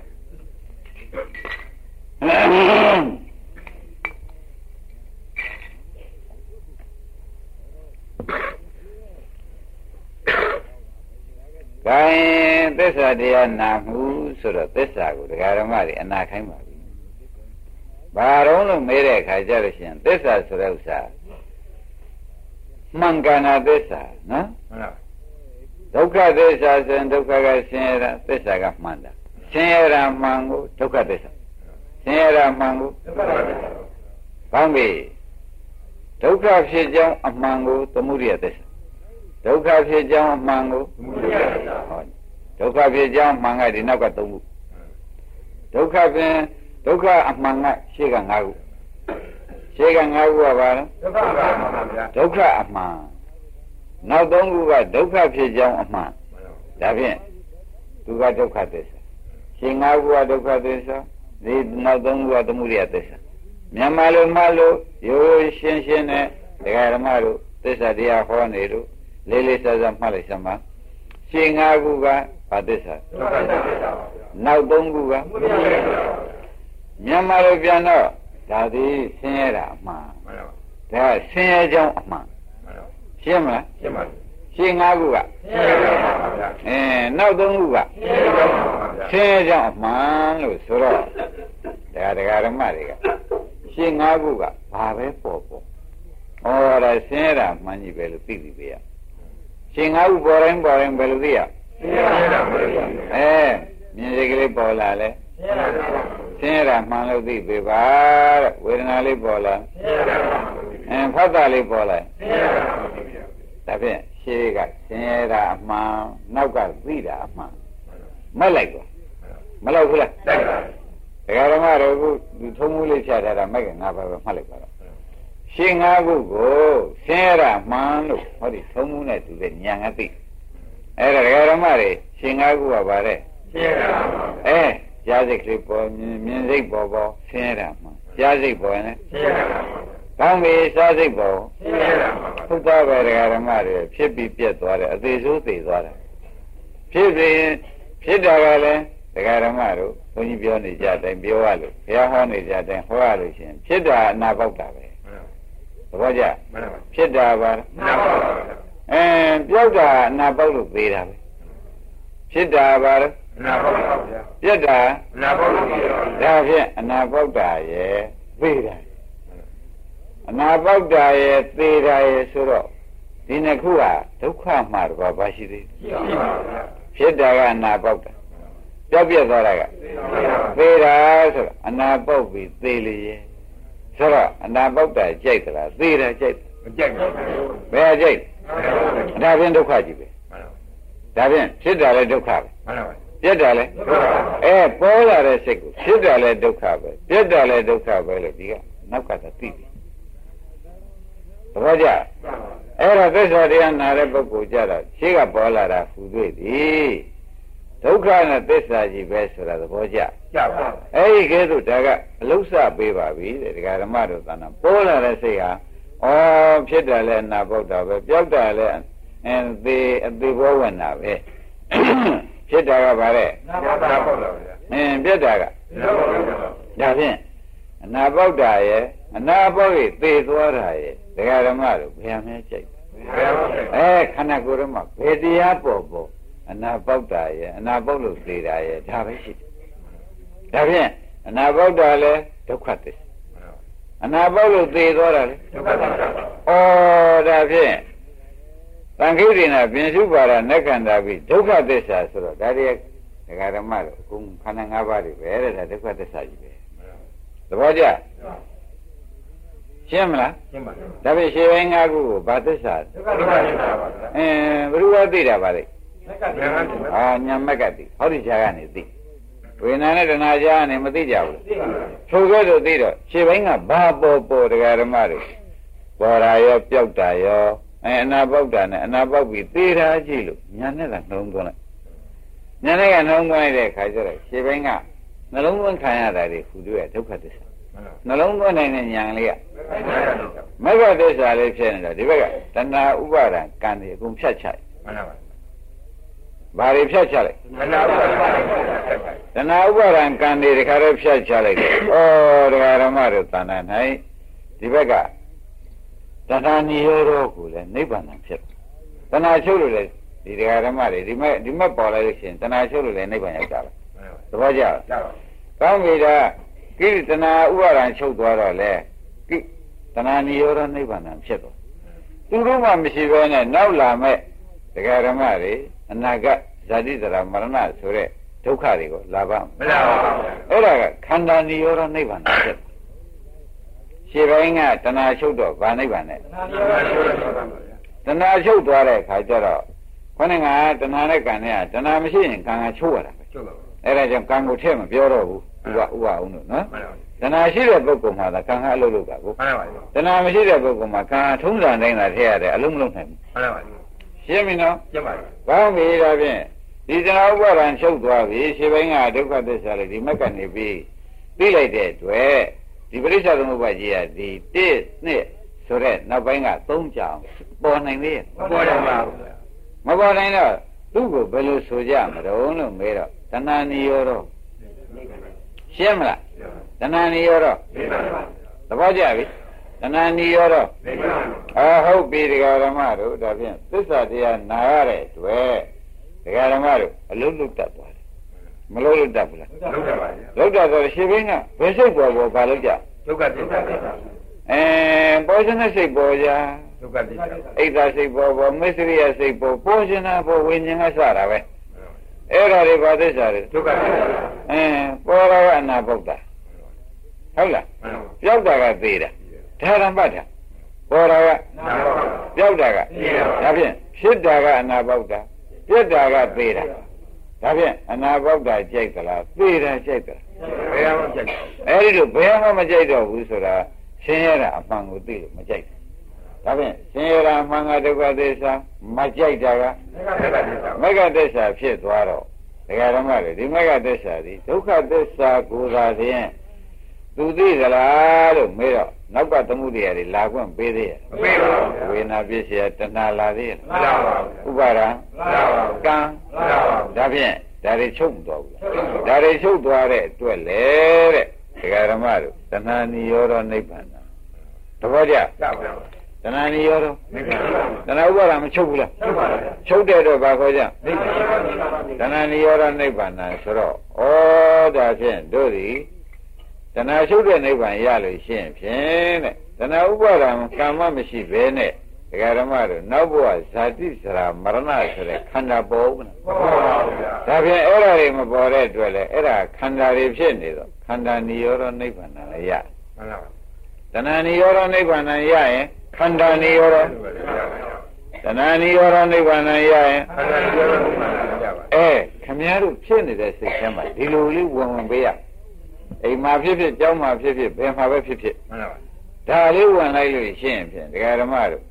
ခိုင်းသစ္စာတရားနာမှုဆိုတော့သစ္စာကိုဒကာရမတွေအနာခိုင်းပါပြီ။ဘာတော့လို့မေးတဲ့အခါကျတော့ရှင်သစ္စာဆိုတဲ့ဥစ္စာမှန်ကန်တာသစ္စာနော်မှန်ပါ ဒုက္ခသစ္စာဆိုရင်ဒုက္ခကဆင်းရဲတာသစ္စာကမှန်တာဆင်းရဲတာမှန်ကိုဒုက္ခသစ္စာဆင်းရဲတာမှန်ကိုဒုက္ခပါပဲဘာမေဒုက္ခဖြစ်ကြောင်းအမှန်ကိုသမုဒိယသစ္စာဒုက္ခဖြစ်ကြောင်းအမှန်ကိုမူရတာဟောဒုက္ခဖြစ်ကြောင်းမှန်ကဒီနောက်ကသုံးခုဒုက္ခဖြင့်ဒုက္ခအမှန်ကရှေ့က၅ခုရှေ့က၅ခုကဘာလဲဒုက္ခပါပါဗျာဒုက္ခအမှန် နောက်သုံးခုကဒုက္ခဖြစ်ကြောင်းအမှန်ဒါဖြင့်သူကဒုက္ခသစ္စာရှင်း၅ခုကဒုက္ခသစ္စာဒီနောက်သုံးခုကသမုဒိယသစ္စာမြန်မာလိုမှလို့ရိုးရိုးရှင်းရှင်းနဲ့ဒကာဓမ္မတို့သစ္စာတရားဟောနေလို့လေးလေးစားစားမှတ်လိုက်စမ်းပါရှင်း၅ခုကဘာသစ္စာဒုက္ခသစ္စာပါဗျာနောက်သုံးခုကမူရတာပါဗျာမြန်မာလိုပြန်တော့ဒါသည်ဆင်းရဲတာအမှန်မှန်ပါဒါကဆင်းရဲကြောင်းအမှန်မှန်ပါ ရှင်းမလားရှင်းပါရှင်း၅ခုကရှင်းပါပါဗျာအဲနောက်သုံးခုကရှင်းပါပါဗျာဆင်းရဲကြောင်းအမှန်လို့ဆိုတော့ဒါဒကာဓမ္မတွေကရှင်း၅ခုကဘာပဲပေါ်ပေါ်ဩော်ဒါဆင်းရဲတာမှန်ကြီးပဲလို့သိပြီပဲရရှင်း၅ခုပေါ်တိုင်းပေါ်တိုင်းဘယ်လိုသိရရှင်းပါပါဗျာအဲမြင်စိတ်ကလေးပေါ်လာလဲရှင်းပါပါ ဆင်းရဲတာမှန်လို့သိပြီပါတဲ့ဝေဒနာလေးပေါ်လာရှင်းပါပါအဲဖတ်တာလေးပေါ်လာရှင်းပါပါဗျာဒါဖြင့်ရှေးကဆင်းရဲတာအမှန်နောက်ကသိတာအမှန်မက်လိုက်ပါမလောက်ဘူးလားတိုက်ပါဒကာဓမ္မတို့ကဒီထုံးမှုလေးဖြတ်ထားတာမက်ကငါပါပဲမှတ်လိုက်ပါတော့ရှင်းငါးခုကိုဆင်းရဲတာမှန်လို့ဟောဒီထုံးမှုနဲ့တူတဲ့ညာငါသိအဲ့ဒါဒကာဓမ္မတွေရှင်းငါးခုကပါတဲ့ရှင်းပါပါအဲ ကြားစိတ်ကလေးပေါ်မြင်မြင်စိတ်ပေါ်ပေါ်ဆင်းရဲတာမှန်ကြားစိတ်ပေါ်ရင်ရှင်းပါပါကောင်းပြီစားစိတ်ပေါ်ရှင်းပါပါဟုတ်သားပဲဒကာဓမ္မတွေဖြစ်ပြီးပြက်သွားတယ်အသေးဆိုးသေးသွားတယ်ဖြစ်ပြီးရင်ဖြစ်တာကလည်းဒကာဓမ္မတို့ဘုန်းကြီးပြောနေကြတိုင်းပြောရလို့ဘုရားဟောနေကြတိုင်းဟောရလို့ရှိရင်ဖြစ်တာအနာပေါက်တာပဲသဘောကျမှန်ပါဖြစ်တာပါနာပါပါဗျာအဲပြောက်တာအနာပေါက်လို့သေးတာပဲဖြစ်တာပါလို့ နာပါပါဗျာပြက်တာနာပါပါဗျာဒါဖြင့်အနာပေါက်တာရဲ့သေးတာအနာပေါက်တာရဲ့သေးတာရဲ့ဆိုတော့ဒီနှစ်ခုဟာဒုက္ခမှာတော့ဘာရှိသေးလဲရှင်းပါဗျာဖြစ်တာကအနာပေါက်တာပြောက်ပြက်သွားတာကသေတာဆိုတော့အနာပေါက်ပြီးသေလေရဲ့ဆိုတော့အနာပေါက်တာကြိုက်သလားသေတာကြိုက်သမကြိုက်ပါဘူးလားဘယ်ကြိုက်ဒါဖြင့်ဒုက္ခကြီးပဲမှန်ပါဒါဖြင့်ဖြစ်တာလည်းဒုက္ခပဲမှန်ပါပြ က်တာလည်းဒုက္ခပါအဲပေါ်လာတဲ့စိတ်ကိုဖြစ်တာလည်းဒုက္ခပဲပြက်တာလည်းဒုက္ခပဲလို့ဒီကနောက်ကသာသိပြီသဘောကျအဲ့တော့သစ္စာတရားနာတဲ့ပုဂ္ဂိုလ်ကြတာရှေ့ကပေါ်လာတာဟူတွေ့သည်ဒုက္ခနဲ့သစ္စာကြီးပဲဆိုတာသဘောကျကြပါအဲ့ဒီကဲသို့ဒါကအလုဆပေးပါပြီတဲ့ဒကာဓမ္မတို့သဏ္ဍာန်ပေါ်လာတဲ့စိတ်ဟာဩဖြစ်တယ်လဲနာပုတ်တာပဲပြောက်တယ်လဲအင်းသေးအသေးဘောဝင်တာပဲ ဖြစ်တာကဗါတဲ့နာပါနာပါဗျာအင်းပြက်တာကနာပါဗျာဒါဖြင့်အနာပေါက်တာရဲ့အနာပေါက်ရဲ့သေသွားတာရဲ့ဒကာဓမ္မတို့ဘယ်အမဲကြိုက်ဘယ်ပါလဲအဲခန္ဓာကိုယ်တော့မှဘယ်တရားပေါ်ပေါ်အနာပေါက်တာရဲ့အနာပေါက်လို့သေးတာရဲ့ဒါပဲရှိတယ်ဒါဖြင့်အနာပေါက်တာလဲဒုက္ခသစ္စာအနာပေါက်လို့သေသွားတာလေဒုက္ခသစ္စာပါဩဒါဖြင့် သံခိရိနာပြင်စုပါဒနက္ခန္တာပိဒုက္ခသစ္စာဆိုတော့ဒါတည်းဒကာဓမ္မတို့အခုခန္ဓာ၅ပါးတွေပဲတဲ့ဒါဒုက္ခသစ္စာကြီးပဲသဘောကျရှင်းမလားရှင်းပါပြီဒါဖြင့်ရှင်းပိုင်း၅ခုကိုဘာသစ္စာလဲဒုက္ခသစ္စာပါဗျာအင်းဘယ်သူကသိတာပါလဲလက်ကဉာဏ်ကသိပါအာညာမက်ကသိဟောဒီခြားကနေသိဝေဒနာနဲ့တဏှာခြားကနေမသိကြဘူးသိပါပြီထိုကဲ့သို့သိတော့ရှင်းပိုင်းကဘာပေါ်ပေါ်ဒကာဓမ္မတွေပေါ်တာရောပျောက်တာရော အဲအနာပေါက်တာနဲ့အနာပေါက်ပြီးသေတာကြည့်လို့ညာနဲ့ကနှုံးသွင်းလိုက်ညာနဲ့ကနှုံးသွင်းလိုက်တဲ့ခါကျတော့ခြေဘင်းကနှလုံးသွင်းခံရတာတွေဟူတွေ့ဒုက္ခသစ္စာနှလုံးသွင်းနိုင်တဲ့ညာလေးကမဂ္ဂသစ္စာလေးဖြစ်နေတာဒီဘက်ကတဏှာဥပါဒံကံတွေအကုန်ဖြတ်ချလိုက်မှန်ပါပါဘာတွေဖြတ်ချလိုက်တဏှာဥပါဒံကံတွေတခါတော့ဖြတ်ချလိုက်တယ်ဩဒကာရမတို့တဏှာ၌ဒီဘက်က တဏှာနိရောဓကိုလည်းနိဗ္ဗာန်ဖြစ်တယ်။တဏှာချုပ်လို့လည်းဒီတရားဓမ္မတွေဒီမဲ့ဒီမဲ့ပေါ်လာလို့ရှိရင်တဏှာချုပ်လို့လည်းနိဗ္ဗာန်ရောက်တာပဲ။သဘောကျလားကြောက်။ကောင်းပြီဒါကိရိတဏှာဥပါဒံချုပ်သွားတော့လေကိတဏှာနိရောဓနိဗ္ဗာန်ဖြစ်တော့သူတို့မှမရှိဘဲနဲ့နောက်လာမဲ့တရားဓမ္မတွေအနာဂတ်ဇာတိတရာမရဏဆိုတဲ့ဒုက္ခတွေကိုလာပါမနာပါဘူးအဲ့ဒါကခန္ဓာနိရောဓနိဗ္ဗာန်ဖြစ်တယ် ရှင်းပိုင်းကတဏှာချုပ်တော့ဗာနိဗ္ဗာန်နဲ့နာပါရှိုးတယ်ပါဗျာတဏှာချုပ်သွားတဲ့အခါကျတော့ခொနဲ့ကတဏှာနဲ့ကံနဲ့ကတဏှာမရှိရင်ကံကချုပ်ရတာပဲချုပ်ပါဘူးအဲ့ဒါကြောင့်ကံကိုထည့်မပြောတော့ဘူးဥပဥပအောင်လို့နော်မှန်ပါပါတဏှာရှိတဲ့ပုဂ္ဂိုလ်မှာသာကံကအလုပ်လုပ်တာကိုမှန်ပါပါမှန်တဏှာမရှိတဲ့ပုဂ္ဂိုလ်မှာကံထုံးစံတိုင်းသာထည့်ရတယ်အလုံးမလုံးနိုင်ဘူးပါပါရှင်းပြီနော်ကျက်ပါပြီကောင်းပြီဒါဖြင့်ဒီတဏှာဥပါဒံချုပ်သွားပြီရှင်းပိုင်းကဒုက္ခသစ္စာလေးဒီမက်ကနေပြီးသိလိုက်တဲ့အတွက် ဒီပရိစ္ဆေသမုပ္ပါကြီးကဒီ1နှစ်ဆိုတဲ့နောက်ပိုင်းက3ကြောင်ပေါ်နိုင်သေးရဲ့မပေါ်တော့ပါဘူးမပေါ်နိုင်တော့သူ့ကိုဘယ်လိုဆိုကြမလို့လို့မေးတော့တဏှာနိရောဓရှင်းမလားတဏှာနိရောဓသိပါပါသဘောကျပြီတဏှာနိရောဓသိပါပါအာဟုတ်ပြီဒကာဓမ္မတို့ဒါဖြင့်သစ္စာတရားနာရတဲ့အတွက်ဒကာဓမ္မတို့အလုံးလုံးတတ်သွားတယ် မလုံးလုံးတတ်ဘူးလားလုံးတယ်ပါဗျာလုံးတတ်ဆိုရှင်ဘင်းကဘယ်စိတ်ပေါ်ပေါ်ဘာလို့ကြဒုက္ခသစ္စာပါအဲပေါ်ရှင်တဲ့စိတ်ပေါ်ကြဒုက္ခသစ္စာအိတ်သာစိတ်ပေါ်ပေါ်မစ္စရိယစိတ်ပေါ်ပေါ်ရှင်တာပေါ်ဝိညာဉ်ကစတာပဲအဲ့ဒါတွေဘာသစ္စာတွေဒုက္ခသစ္စာအဲပေါ်တာကအနာပုတ်တာဟုတ်လားမှန်ပါပြောက်တာကသေးတာဒါရမ္ပတ်တာပေါ်တာကနာပါပါပြောက်တာကဒါဖြင့်ဖြစ်တာကအနာပေါက်တာပြက်တာကသေးတာ ဒါဖြင့်အနာပေါက်တာကြိုက်သလားသေးတာကြိုက်သလားဘယ်အောင်ကြက်အဲ့ဒီလိုဘယ်မှမကြိုက်တော့ဘူးဆိုတာရှင်းရတာအမှန်ကိုသိလို့မကြိုက်ဘူးဒါဖြင့်ရှင်းရတာအမှန်ကဒုက္ခသစ္စာမကြိုက်တာကဒုက္ခသစ္စာမဂ္ဂသစ္စာဖြစ်သွားတော့ဒကာဓမ္မတွေဒီမဂ္ဂသစ္စာဒီဒုက္ခသစ္စာကိုယ်သာဖြင့် သူသိသလားလို့မေးတော့နောက်ကသမှုတရားတွေလာခွင့်ပေးသေးရဲ့မပေးပါဘူးဝေနာပစ္စယတဏှာလာသေးရဲ့မလာပါဘူးဥပါဒံမလာပါဘူးကံမလာပါဘူးဒါဖြင့်ဒါတွေချုပ်မသွားဘူးလားဒါတွေချုပ်သွားတဲ့အတွက်လေတဲ့ဒကာဓမ္မတို့တဏှာနိရောဓနိဗ္ဗာန်တဘောကြကျပါပါတဏှာနိရောဓနိဗ္ဗာန်တဏှာဥပါဒံမချုပ်ဘူးလားကျပါပါချုပ်တဲ့တော့ဘာခေါ်ကြနိဗ္ဗာန်တဏှာနိရောဓနိဗ္ဗာန်ဆိုတော့ဩဒါဖြင့်တို့ဒီ တဏှာချုပ်တဲ့နိဗ္ဗာန်ရလို့ရှိရင်ဖြင့်တဲ့တဏှာဥပါဒံကမ္မမရှိဘဲနဲ့ဒကာဓမ္မတို့နောက်ဘဝဇာတိစရာမရဏဆိုတဲ့ခန္ဓာပေါ်ဘူးလားမပေါ်ပါဘူးဗျာဒါဖြင့်အဲ့ဒါတွေမပေါ်တဲ့အတွက်လေအဲ့ဒါခန္ဓာတွေဖြစ်နေတော့ခန္ဓာနိရောဓနိဗ္ဗာန်လည်းရမှန်ပါပါတဏှာနိရောဓနိဗ္ဗာန်ရရင်ခန္ဓာနိရောဓတဏှာနိရောဓနိဗ္ဗာန်ရရင်ခန္ဓာပြောလို့မှန်ပါကြပါအဲခမည်းတော်ဖြစ်နေတဲ့စိတ်ထဲမှာဒီလိုလေးဝင်ဝင်ပေးရ အိမ်မှာဖြစ်ဖြစ်ကျောင်းမှာဖြစ်ဖြစ်ဘယ်မှာပဲဖြစ်ဖြစ်မှန်ပါပါဒါလေးဝင်လိုက်လို့ရှင်းဖြင့်ဒကာဓမ္မတို့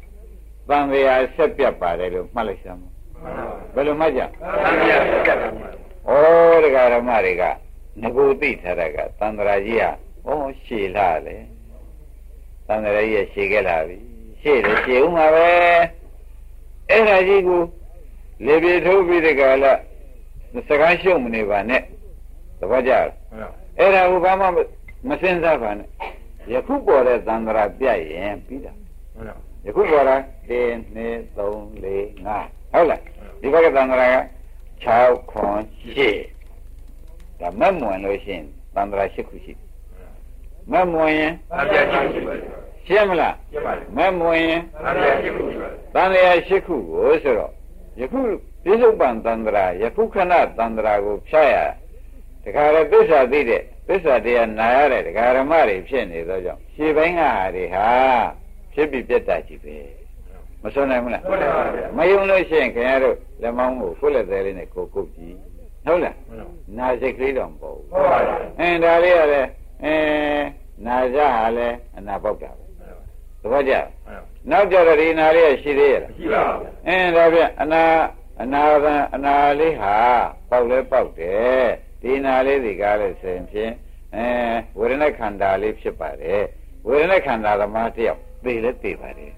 သံဃာဆက်ပြတ်ပါတယ်လို့မှတ်လိုက်စမ်းဘယ်လိုမှတ်ကြသံဃာဆက်ပြတ်ပါဩဒကာဓမ္မတွေကငကိုသိထားတာကသံဃာကြီးကဩရှည်လာလေသံဃာကြီးကရှည်ခဲ့လာပြီရှည်တယ်ရှည်ဦးမှာပဲအဲ့ဒါကြီးကိုလေပြေထုတ်ပြီးတကလားစကားရှုံမနေပါနဲ့သဘောကျလား အဲ့ဒါကိုဘာမှမစင်စားပါနဲ့ယခုပေါ်တဲ့သံဃာပြတ်ရင်ပြီးတာမှန်ပါယခုပေါ်တာ1 2 3 4 5ဟုတ်လားဒီဘက်ကသံဃာက6ခွန်8ဒါမက်မွန်လို့ရှိရင်တန္တရာ8ခုရှိတယ်မက်မွန်ရင်သံဃာရှိရှိပါလေရှင်းမလားကျပါလေမက်မွန်ရင်သံဃာရှိရှိပါလေတန်ရာ၈ခုကိုဆိုတော့ယခုပြစ္ဆုတ်ပံတန္တရာယခုခဏတန္တရာကိုဖြတ်ရ တခါရသစ္စာသိတဲ့သစ္စာတရားနာရတဲ့ဒကာရမတွေဖြစ်နေသောကြောင့်ရှေးပိုင်းကဟာတွေဟာဖြစ်ပြီးပြတ်တာကြီးပဲမစွန့်နိုင်ဘူးလားဟုတ်တယ်ပါဗျာမယုံလို့ရှိရင်ခင်ဗျားတို့လက်မောင်းကိုကိုယ်လက်သေးလေးနဲ့ကိုယ်ကုတ်ကြည့်ဟုတ်လားနာစိတ်ကလေးတော့မပေါ့ဘူးဟုတ်ပါဗျာအင်းဒါလေးကလည်းအဲနာကြဟာလည်းအနာပေါက်တာပဲသဘောကျလားနောက်ကြတော့ဒီနာလေးကရှိသေးရဲ့လားရှိပါဗျာအင်းဒါဖြင့်အနာအနာကံအနာလေးဟာပေါက်လဲပေါက်တယ် ဒီနာလေးဒီကားလဲဆိုရင်ဖြင့်အဲဝေဒနာခန္ဓာလေးဖြစ်ပါတယ်ဝေဒနာခန္ဓာသမားတယောက်သိလဲသိပါတယ်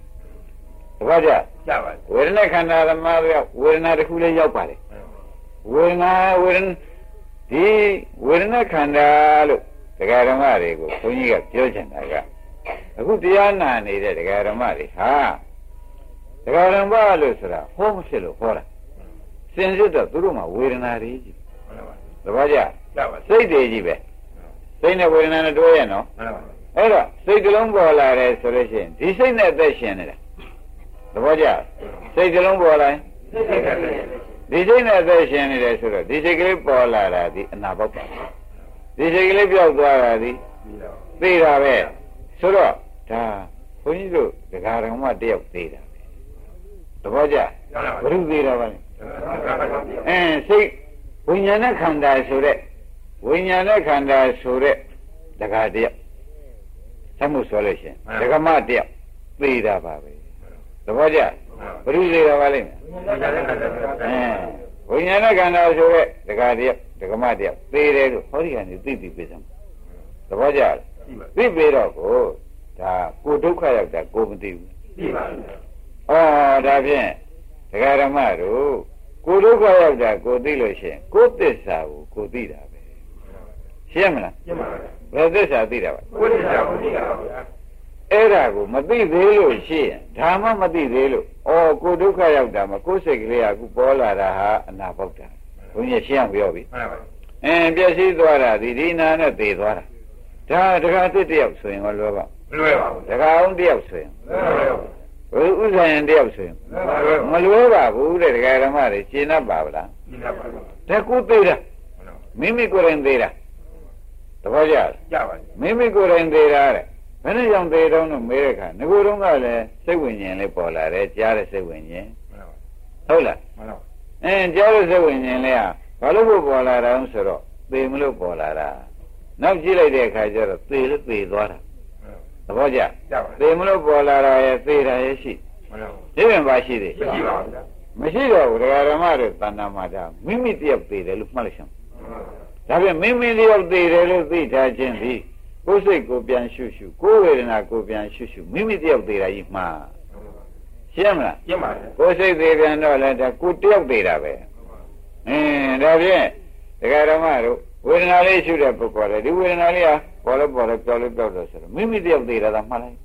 တပည့်ကြကျပါလေဝေဒနာခန္ဓာသမားတယောက်ဝေဒနာတစ်ခုလေးရောက်ပါတယ်ဝေဒနာဝေဒနာဒီဝေဒနာခန္ဓာလို့တရားဓမ္မတွေကိုဘုန်းကြီးကပြောချင်တာကအခုတရားနာနေတဲ့တရားဓမ္မတွေဟာတရားဓမ္မလို့ဆိုတာဟောမဖြစ်လို့ဟောတာစင်စစ်တော့သူတို့မှာဝေဒနာတွေကြီး သဘောကျကျပါလေစိတ်တွေကြီးပဲစိတ်နဲ့ဝေဒနာနဲ့တွဲရနော်မှန်ပါအဲ့တော့စိတ်ကလုံးပေါ်လာတယ်ဆိုလို့ရှိရင်ဒီစိတ်နဲ့အသက်ရှင်နေတာသဘောကျစိတ်ကလုံးပေါ်လာရင်စိတ်ကလည်းဒီစိတ်နဲ့အသက်ရှင်နေတယ်ဆိုတော့ဒီစိတ်ကလေးပေါ်လာတာဒီအနာပေါက်တာဒီစိတ်ကလေးပြောက်သွားတာဒီပြီးတော့သိတာပဲဆိုတော့ဒါဘုန်းကြီးတို့ဒကာတော်မတယောက်သိတာပဲသဘောကျဘုရုသိတာပါလဲအင်းစိတ် ဝိညာဉ်နဲ့ခန္ဓာဆိုတဲ့ဝိညာဉ်နဲ့ခန္ဓာဆိုတဲ့ဒကာတယောက်ဆက်မှုဆိုလို့ရှိရင်ဒကမတယောက်သိတာပါပဲသဘောကျဘုရုသိတာပါလိမ့်မယ်အဲဝိညာဉ်နဲ့ခန္ဓာဆိုတဲ့ဒကာတယောက်ဒကမတယောက်သေတယ်လို့ဟောဒီကနေသိသိပြေစမ်းသဘောကျလားသိပေတော့ကိုဒါကိုဒုက္ခရောက်တာကိုမသိဘူးပြီးပါဗျာဩဒါဖြင့်ဒကာဓမ္မတို့ ကိုဒုက္ခရောက်တာကိုသိလို့ရှိရင်ကိုသစ္စာကိုကိုသိတာပဲရှင်းမလားကျပါဗျာဘယ်သစ္စာသိတာပါကိုယ်တရားကိုသိတာပါဗျာအဲ့ဒါကိုမသိသေးလို့ရှိရင်ဒါမှမသိသေးလို့ဩကိုဒုက္ခရောက်တာမှာကိုယ်စိတ်ကလေးကအခုပေါ်လာတာဟာအနာပေါက်တာဘုန်းကြီးရှင်းအောင်ပြောပြီမှန်ပါဗျာအင်းပြည့်စည်သွားတာဒီဒီနာနဲ့သေသွားတာဒါတခါတစ်တယောက်ဆိုရင်ဟောလောကမလွယ်ပါဘူးတခါအောင်တယောက်ဆိုရင်မလွယ်ပါဘူး ဘုဥစ္စာရင်တယောက်ဆိုရင်မလွယ်ပါဘူးမလွဲပါဘူးတဲ့ဒကာဓမ္မတွေရှင်း납ပါဗလားဒီနာပါဗျာဒါကိုသေးတာမိမိကိုယ်တိုင်သေးတာတပည့်ကြလားကျပါလေမိမိကိုယ်တိုင်သေးတာတဲ့ဘယ်နဲ့ကြောင့်သေးတော့လို့မေးတဲ့အခါငကိုယ်တုန်းကလည်းစိတ်ဝိညာဉ်လေးပေါ်လာတယ်ကြားတဲ့စိတ်ဝိညာဉ်မှန်ပါဟုတ်လားမှန်ပါအင်းကြားတဲ့စိတ်ဝိညာဉ်လေးဟာဘာလို့ဖို့ပေါ်လာတာလဲဆိုတော့သေမလို့ပေါ်လာတာနောက်ကြည့်လိုက်တဲ့အခါကျတော့သေလို့သေသွားတာ သဘောကျကျပါလေသေမလို့ပေါ်လာတာရဲ့သေတာရဲ့ရှိမှန်ပါဒီပင်ပါရှိသေးရှိပါဗျာမရှိတော့ဘူးဒကာဓမ္မတို့တဏ္ဍာမှာဒါမိမိတယောက်သေတယ်လို့မှတ်လိုက်ရှင်းဒါပြန်မိမိတယောက်သေတယ်လို့သိထားခြင်းဒီကိုယ်စိတ်ကိုပြန်ရှုရှုကိုယ်ဝေဒနာကိုပြန်ရှုရှုမိမိတယောက်သေတာကြီးမှားရှင်းမလားကျပါလေကိုယ်စိတ်သေးပြန်တော့လည်းဒါကိုယ်တယောက်သေးတာပဲအင်းဒါဖြင့်ဒကာဓမ္မတို့ဝေဒနာလေးရှုတဲ့ပုဂ္ဂိုလ်လေဒီဝေဒနာလေးဟာ ပေါ်လဲပေါ်လဲပြောလဲပြောတယ်ဆိုတော့မိမိတယောက်သေးတာသာမှတ်လိုက်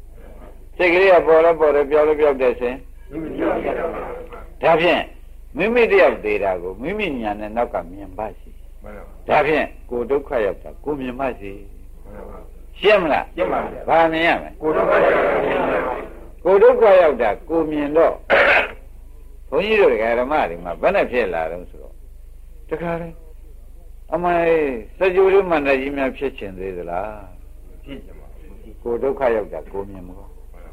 စိတ်ကလေးကပေါ်လဲပေါ်လဲပြောလဲပြောတယ်ဆိုရင်ဒီလိုပြောရတာပါဒါဖြင့်မိမိတယောက်သေးတာကိုမိမိညာနဲ့နောက်ကမြင်ပါစီမှန်ပါဒါဖြင့်ကိုယ်ဒုက္ခရောက်တာကိုမြင်ပါစီမှန်ပါရှင်းမလားကျပါဗျာဘာမြင်ရမလဲကိုတော့ပါရပါကိုယ်ဒုက္ခရောက်တာကိုမြင်တော့ဘုန်းကြီးတို့ဓမ္မတွေမှာဘယ်နဲ့ဖြစ်လာတော့ဆိုတော့တခါလေ အမေစကြဝဠာမန္တကြီးများဖြစ်ခြင်းသေးသလားဖြစ်ကြပါကိုယ်ဒုက္ခရောက်တာကိုမြင်မို့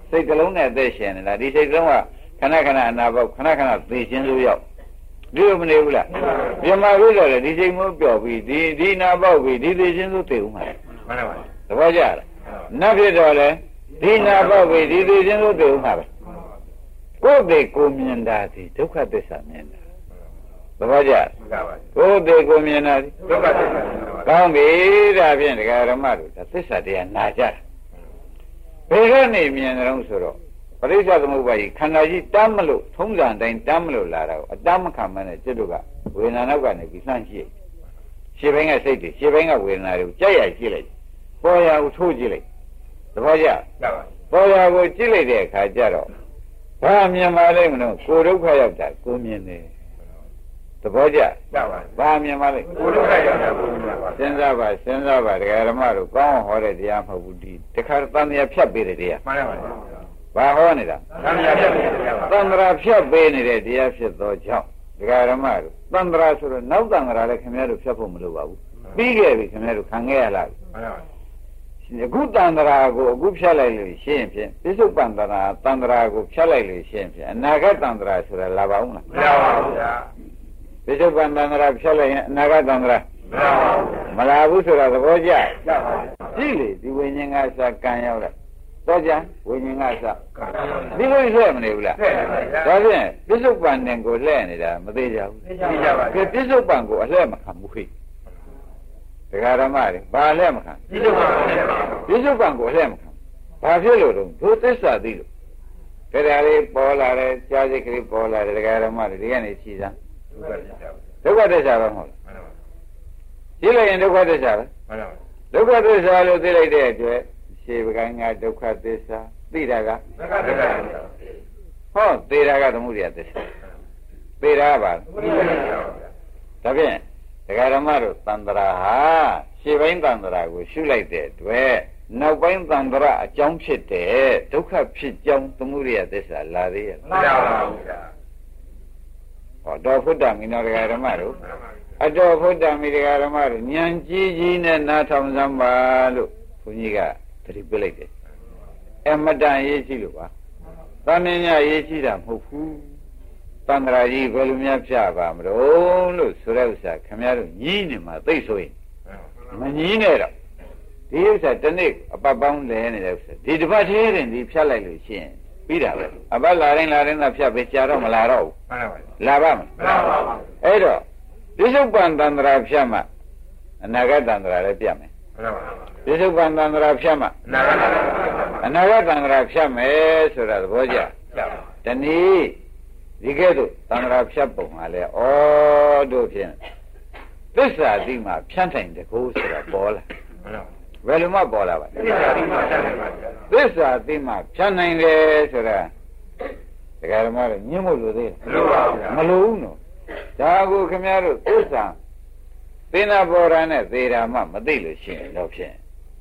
စိတ်ကလုံးနဲ့အသက်ရှင်နေတာဒီစိတ်ကလုံးကခဏခဏအနာပေါက်ခဏခဏသေခြင်းလို့ရောက်ဒီလိုမနေဘူးလားပြမလို့တော့လေဒီစိတ်မို့ပျော်ပြီးဒီဒီနာပေါက်ပြီးဒီသေခြင်းလို့သေဦးမှာမှန်ပါသဘောကျလားနတ်ဖြစ်တော့လေဒီနာပေါက်ပြီးဒီသေခြင်းလို့သေဦးမှာပဲကိုယ်သေးကိုမြင်တာဒီဒုက္ခသစ္စာမြင်တာ သဘောကျလားမှန်ပါကိုယ်သေးကိုမြင်တာဒီဒုက္ခသစ္စာကောင်းပြီဒါဖြင့်ဒကာရမတို့ဒါသစ္စာတရားနာကြတာဘယ်ကနေမြင်တယ်လို့ဆိုတော့ပရိစ္ဆေသမုပ္ပါဒ်ကြီးခန္ဓာကြီးတမ်းမလို့ထုံးစံတိုင်းတမ်းမလို့လာတာကိုအတမ်းမခံမနဲ့จิตတို့ကဝေဒနာနောက်ကနေပြီးလှမ်းကြည့်ရှင်းဘင်းကစိတ်တွေရှင်းဘင်းကဝေဒနာတွေကိုကြက်ရိုက်ကြည့်လိုက်ပေါ်ရာကိုထိုးကြည့်လိုက်သဘောကျကျပါပေါ်ရာကိုကြည့်လိုက်တဲ့အခါကျတော့ဘာမြင်ပါလိမ့်မလို့ကိုယ်ဒုက္ခရောက်တာကိုမြင်တယ် သဘောကျဘာမြင်ပါလဲကိုလိုကရတာကိုလိုပါစဉ်းစားပါစဉ်းစားပါဒကာဓမ္မတို့ကောင်းအောင်ဟောတဲ့တရားမဟုတ်ဘူးဒီတခါတန်မြဖြတ်ပေးတဲ့တရားမှန်ပါပါဘာဟောနေတာတန်မြဖြတ်ပေးတဲ့တရားပါတန်မြဖြတ်ပေးနေတဲ့တရားဖြစ်သောကြောင့်ဒကာဓမ္မတို့တန်မြဆိုတော့နောက်တန်မြလည်းခင်ဗျားတို့ဖြတ်ဖို့မလိုပါဘူးပြီးခဲ့ပြီခင်ဗျားတို့ခံခဲ့ရလားမှန်ပါရှင်အခုတန်တရာကိုအခုဖြတ်လိုက်လို့ရှင်းဖြင့်ပြစ္ဆုတ်ပန်တရာတန်တရာကိုဖြတ်လိုက်လို့ရှင်းဖြင့်အနာဂတ်တန်တရာဆိုတာလာပါဦးလားမလာပါဘူးဗျာ ပြစ္ဆုတ်ပန္တရာဖြတ်လိုက်ရင်အနာဂတ်တန်ត្រာမရပါဘူးမလာဘူးဆိုတာသဘောကျကြပါကြည့်လေဒီဝိညာဉ်ကစကံရောက်လာတော့ကြဝိညာဉ်ကစကာယရောဒီလိုဆွဲမနေဘူးလားတဲ့ပါဗျာဒါဖြင့်ပြစ္ဆုတ်ပန်နဲ့ကိုလှဲ့နေတာမသေးကြဘူးသိကြပါကဲပြစ္ဆုတ်ပန်ကိုအလှဲ့မခံဘူးခိဒကာဓမ္မတွေဘာလှဲ့မခံဒီလိုပါဗျာပြစ္ဆုတ်ပန်ကိုအလှဲ့မခံဘာဖြစ်လို့တော့ဒုသစ္စာသိလို့ဒါကြလေးပေါ်လာတယ်ကြားစိတ်ကလေးပေါ်လာတယ်ဒကာဓမ္မတွေဒီကနေ့ရှိစမ်း ဒုက္ခပြည့်ကြပါဒုက္ခသစ္စာပဲမဟုတ်လား မှန်ပါ ကြည့်လိုက်ရင်ဒုက္ခသစ္စာပဲ မှန်ပါ ဒုက္ခသစ္စာလို့သိလိုက်တဲ့အတွက်ရှေးပကိုင်းကဒုက္ခသစ္စာသိတာက ဒုက္ခပြည့်ကြပါ ဟောသေတာကသမုဒိယသစ္စာသေတာကပါ ဘုရားပြည့်ကြပါ ဒါဖြင့်ဒကာဓမ္မတို့တန်ត្រာဟာရှေ့ပိုင်းတန်ត្រာကိုရှုလိုက်တဲ့အတွက်နောက်ပိုင်းတန်ត្រာအကြောင်းဖြစ်တဲ့ဒုက္ခဖြစ်ကြောင်းသမုဒိယသစ္စာလာသေးရဲ့ မရပါဘူးဗျာ ဟောတော်ဖုဒ္ဓမီနောဒကာဓမ္မတို့အတော်ဖုဒ္ဓမီဒကာဓမ္မတို့ဉာဏ်ကြီးကြီးနဲ့နားထောင်စမ်းပါလို့ဘုန်းကြီးကသတိပေးလိုက်တယ်အမတန်ရေးရှိလို့ပါတန်မြညာရေးရှိတာမဟုတ်ဘူးတန်ត្រာကြီးဘယ်လိုများဖြပါမလို့လို့ဆိုတဲ့ဥစ္စာခင်ဗျားတို့ညီးနေမှာသိဆိုရင်မငီးနဲ့တော့ဒီဥစ္စာတစ်နေ့အပတ်ပေါင်းလဲနေတဲ့ဥစ္စာဒီတစ်ပတ်သေးတယ်ဒီဖြတ်လိုက်လို့ရှိရင် ပြီးတာပဲအပတ်လာတိုင်းလာတိုင်းသာဖြတ်ပဲကြာတော့မလာတော့ဘူးမှန်ပါလာပါမမှန်ပါပါလားအဲ့တော့ပြစ္ဆုတ်ပန်တန္တရာဖြတ်မှအနာဂတ်တန္တရာလည်းပြတ်မယ်မှန်ပါပြစ္ဆုတ်ပန်တန္တရာဖြတ်မှနာဂတာအနာဂတ်တန္တရာဖြတ်မယ်ဆိုတာသဘောကျကြပါတနည်းဒီကဲ့သို့တန္တရာဖြတ်ပုံကလည်းဩတို့ဖြင့်သစ္စာတိမှဖြတ်နိုင်တဲ့ကိုဆိုတာပေါ်လာမှန်ပါ ဘယ်လိုမှပေါ်လာပါလဲသိကြပြီးမှဆက်နေပါဗျာသစ္စာသိမှဖြတ်နိုင်တယ်ဆိုတာဒကာဓမ္မတို့ညှင်းဖို့လိုသေးမလိုပါဘူးဗျာမလိုဘူးနော်ဒါကိုခင်ဗျားတို့သစ္စာသိနာပေါ်ရနဲ့သေတာမှမသိလို့ရှိရင်တော့ဖြင့်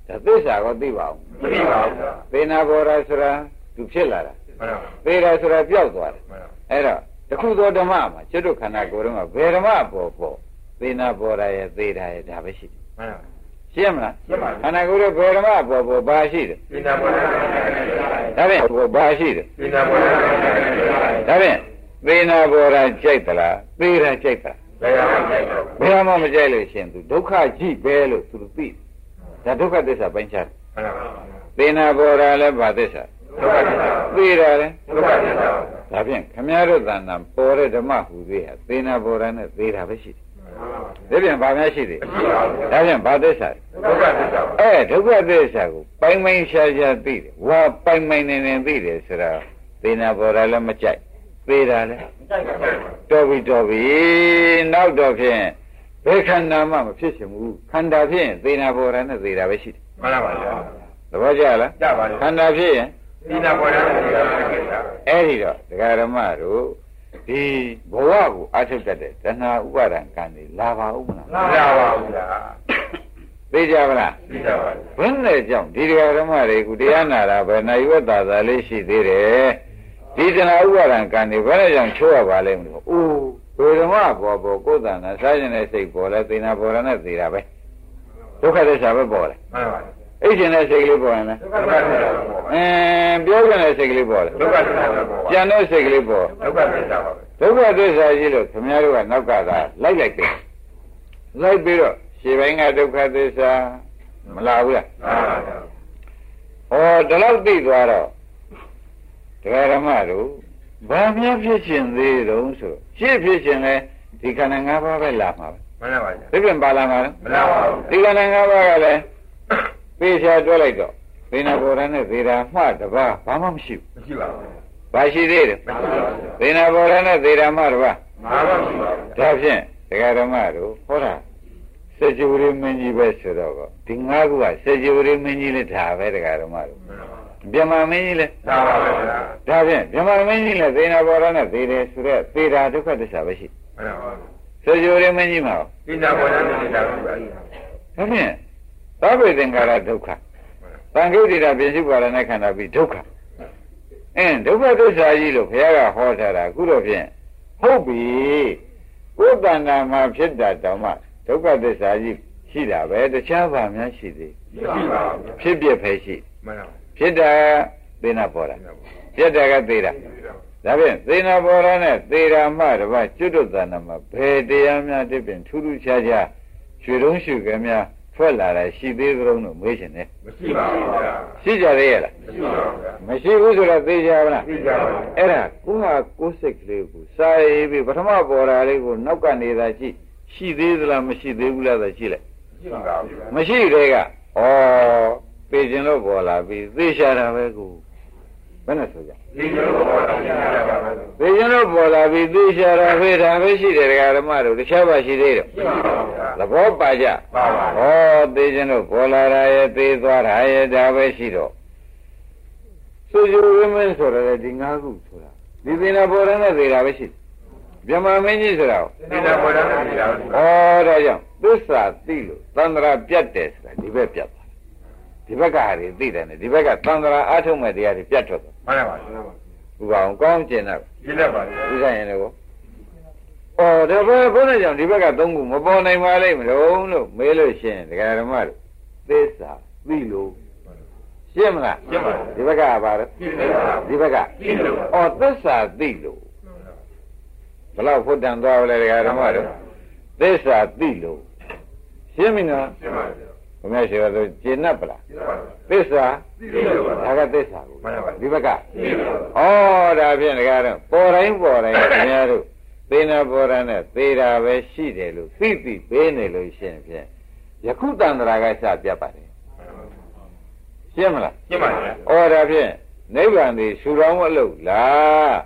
ဒါသစ္စာကိုသိပါအောင်မသိပါဘူးဗျာသေနာပေါ်ရဆိုတာသူဖြစ်လာတာမှန်ပါသေတာဆိုတာပျောက်သွားတယ်မှန်ပါအဲ့တော့တခုသောဓမ္မမှာကျွတ်တို့ခန္ဓာကိုယ်တော့ဘယ်ဓမ္မပေါ်ပေါ်သေနာပေါ်ရရဲ့သေတာရဲ့ဒါပဲရှိတယ်မှန်ပါ ရှင်းမလားရှင်းပါပြီခန္ဓာကိုယ်တော့ဘယ်ဓမ္မပေါ်ပေါ်ဘာရှိတယ်ဒီနာပေါ်လာဒါဖြင့်ဟိုဘာရှိတယ်ဒီနာပေါ်လာဒါဖြင့်သေနာဘောရာကြိုက်သလားသေတာကြိုက်သလားဘယ်ရောက်ကြိုက်တော့ဘယ်မှမကြိုက်လို့ရှင်သူဒုက္ခကြီးပဲလို့သူသိတယ်ဒါဒုက္ခသစ္စာပိုင်းခြားတယ်မှန်ပါသေနာဘောရာလည်းဘာသစ္စာဒုက္ခပြည့်ကြပါသေတာလည်းဒုက္ခပြည့်ကြပါဒါဖြင့်ခမည်းတော်တဏ္ဍာပေါ်တဲ့ဓမ္မဟူသေးဟာသေနာဘောရာနဲ့သေတာပဲရှိတယ် ဒါပြန်ဘာများရှိသေးဒါပြန်ဘာသစ္စာလဲဒုက္ခပြည့်ကြပါအဲဒုက္ခသစ္စာကိုပိုင်းပိုင်းရှားရှားသိတယ်ဝါပိုင်းပိုင်းနေနေသိတယ်ဆိုတာသေနာဘောရာလည်းမကြိုက်သေတာလည်းကြိုက်ပါတော်ပြီတော်ပြီနောက်တော့ဖြင့်ဘယ်ခန္ဓာမှမဖြစ်ချင်ဘူးခန္ဓာဖြစ်ရင်သေနာဘောရနဲ့သေတာပဲရှိတယ်မှန်ပါဗျာသဘောကျလားကြပါခန္ဓာဖြစ်ရင်ဒီနာပေါ်လာဒီနာပြည့်ကြအဲ့ဒီတော့ဒကာရမတို့ ဒီဘဝကိုအထုတ်တတ်တဲ့တဏှာဥပါဒံကံတွေလာပါဦးမလားမရပါဘူးဗျာသိကြပါလားသိကြပါဘယ်နဲ့ကြောင့်ဒီဒကာရမတွေကတရားနာတာပဲနိုင်ဝတ္တာသာလေးရှိသေးတယ်ဒီတဏှာဥပါဒံကံတွေဘယ်နဲ့ကြောင့်ချိုးရပါလဲမလို့အိုးဘယ်ဓမ္မပေါ်ပေါ်ကိုယ်တဏ္ဍာစားခြင်းတဲ့စိတ်ပေါ်လဲသေနာပေါ်ရနဲ့သေတာပဲဒုက္ခသစ္စာပဲပေါ်လဲမှန်ပါ အိတ်ရှင်တဲ့စိတ်ကလေးပေါ်ရင်လဲဒုက္ခပြည့်ကြပါအင်းပြောကြတဲ့စိတ်ကလေးပေါ်လဲဒုက္ခပြည့်ကြပါကြံတဲ့စိတ်ကလေးပေါ်ဒုက္ခပြည့်ကြပါဒုက္ခသစ္စာကြီးလို့ခင်ဗျားတို့ကနောက်ကသာလိုက်လိုက်တယ်လိုက်ပြီးတော့ရှေ့ပိုင်းကဒုက္ခသစ္စာမလာဘူးလားမှန်ပါဗျာဟောဒီလောက်သိသွားတော့တရားဓမ္မတို့ဘာများဖြစ်ခြင်းသေးတုံးဆိုရှေ့ဖြစ်ခြင်းလဲဒီခန္ဓာ၅ပါးပဲလာမှာပဲမှန်ပါဗျာဒီပြင်ပါလာမှာလဲမလာပါဘူးဒီခန္ဓာ၅ပါးကလည်း ပြေချာတွဲလိုက်တော့သေနာဘောရနဲ့သေတာမှတပါးဘာမှမရှိဘူးမရှိပါဘူး။ဘာရှိသေးတယ်မရှိပါဘူး။သေနာဘောရနဲ့သေတာမှတပါးမာမမရှိပါဘူးဒါဖြင့်တရားဓမ္မတို့ဟောတာစေကြဝဠာမင်းကြီးပဲဆိုတော့ဒီငါးခုကစေကြဝဠာမင်းကြီးလည်းဒါပဲတရားဓမ္မတို့ဗြဟ္မာမင်းကြီးလည်းသာပါပဲဗျာဒါဖြင့်ဗြဟ္မာမင်းကြီးလည်းသေနာဘောရနဲ့သေတယ်ဆိုတော့သေတာဒုက္ခသစ္စာပဲရှိမှန်ပါဒဆိုကြရမင်းကြီးမှာသိနာပေါ်တဲ့နေတာရှိပါဘူးဒါဖြင့် သဗ္ဗေသင်္ခါရဒုက္ခသံဃိဋ္ဌိတာပြည့်စုံပါရနဲ့ခန္ဓာပြီးဒုက္ခအင်းဒုက္ခသစ္စာကြီးလို့ဘုရားကဟောထားတာအခုတော့ဖြင့်ဟုတ်ပြီကိုယ်တဏ္ဍာမှာဖြစ်တာတောင်မှဒုက္ခသစ္စာကြီးရှိတာပဲတခြားဘာများရှိသေးရှိပါဘူးဖြစ်ပြပဲရှိမှန်ပါဖြစ်တာသေနာပေါ်တာဘူးပြက်တာကသေတာဒါဖြင့်သေနာပေါ်တာနဲ့သေတာမှတပါကျွတ်တုတဏ္ဍာမှာဘယ်တရားများတစ်ပင်ထူးထူးခြားခြားရွှေတုံးရွှေကဲများ ထွက်လာတာရှိသေးသလုံးလို့မေးချင်တယ်မရှိပါဘူးဗျာရှိကြသေးရဲ့လားမရှိပါဘူးဗျာမရှိဘူးဆိုတော့သိကြပါလားသိကြပါဘူးအဲ့ဒါကိုဟာကိုယ်စိတ်ကလေးကိုစာရေးပြီးပထမပေါ်တာလေးကိုနောက်ကနေသာရှိရှိသေးသလားမရှိသေးဘူးလားသာရှိလိုက်ရှိပါဘူးဗျာမရှိတဲ့ကဩပေခြင်းလို့ပေါ်လာပြီးသိချတာပဲကို ဘယ်နဲ့ဆိုကြဒီလိုပေါ်တာရှိတာပါပဲသိခြင်းလို့ပေါ်လာပြီးသိချတာပဲဒါပဲရှိတယ်ဒကာဓမ္မတို့တခြားပါရှိသေးတယ်ရှိပါဘူးဗျာသဘောပါကြပါပါဩသိခြင်းလို့ပေါ်လာတာရဲ့သိသွားတာရဲ့ဒါပဲရှိတော့ဆိုကြဝိမင်းဆိုရတဲ့ဒီ၅ခုဆိုတာဒီသင်္နာပေါ်ရတဲ့သေတာပဲရှိတယ်မြမမင်းကြီးဆိုတာကိုသိနာပေါ်တဲ့နေတာရှိပါဩဒါကြောင့်သစ္စာသိလို့သန္တရာပြတ်တယ်ဆိုတာဒီဘက်ပြတ်သွားတယ် ဒီဘက်ကဟာတွေသိတယ်နဲ့ဒီဘက်ကသန္တရာအထုံးမဲ့တရားတွေပြတ်ထွက်သွားမှန်ပါပါဥပအောင်ကောင်းကျင်တော့ရှင်းတတ်ပါဗျာဥစ္စာရင်လည်းဩဒါပဲဘုန်းတော်ကြောင့်ဒီဘက်ကသုံးခုမပေါ်နိုင်ပါလိမ့်မလို့လို့မေးလို့ရှရင်ဒကာဓမ္မတို့သစ္စာသိလို့ရှင်းမလားရှင်းပါပြီဒီဘက်ကပါတော့ရှင်းပါပါဒီဘက်ကသိလို့ဩသစ္စာသိလို့ဘယ်လောက်ဖွတ်တန်သွားလဲဒကာဓမ္မတို့သစ္စာသိလို့ရှင်းပြီနော်ရှင်းပါဗျာ ဘုရားရှိခိုးဆိုကျေနပ်ပလားကျေနပ်ပါဘူးသစ္စာသိတယ်ပါဒါကသစ္စာကိုမှန်ပါဒီဘက်ကသိတယ်ပါဩဒါဖြင့်တကားတော့ပေါ်တိုင်းပေါ်တိုင်းခင်ဗျားတို့သေနာပေါ်ရနဲ့သေတာပဲရှိတယ်လို့သိသိပေးနေလို့ရှင်ဖြင့်ယခုတန်တရာကစပြတ်ပါတယ်ရှင်းမလားရှင်းပါပြီဩဒါဖြင့်နိဗ္ဗာန်ဒီရှူတော်မအလုပ်လား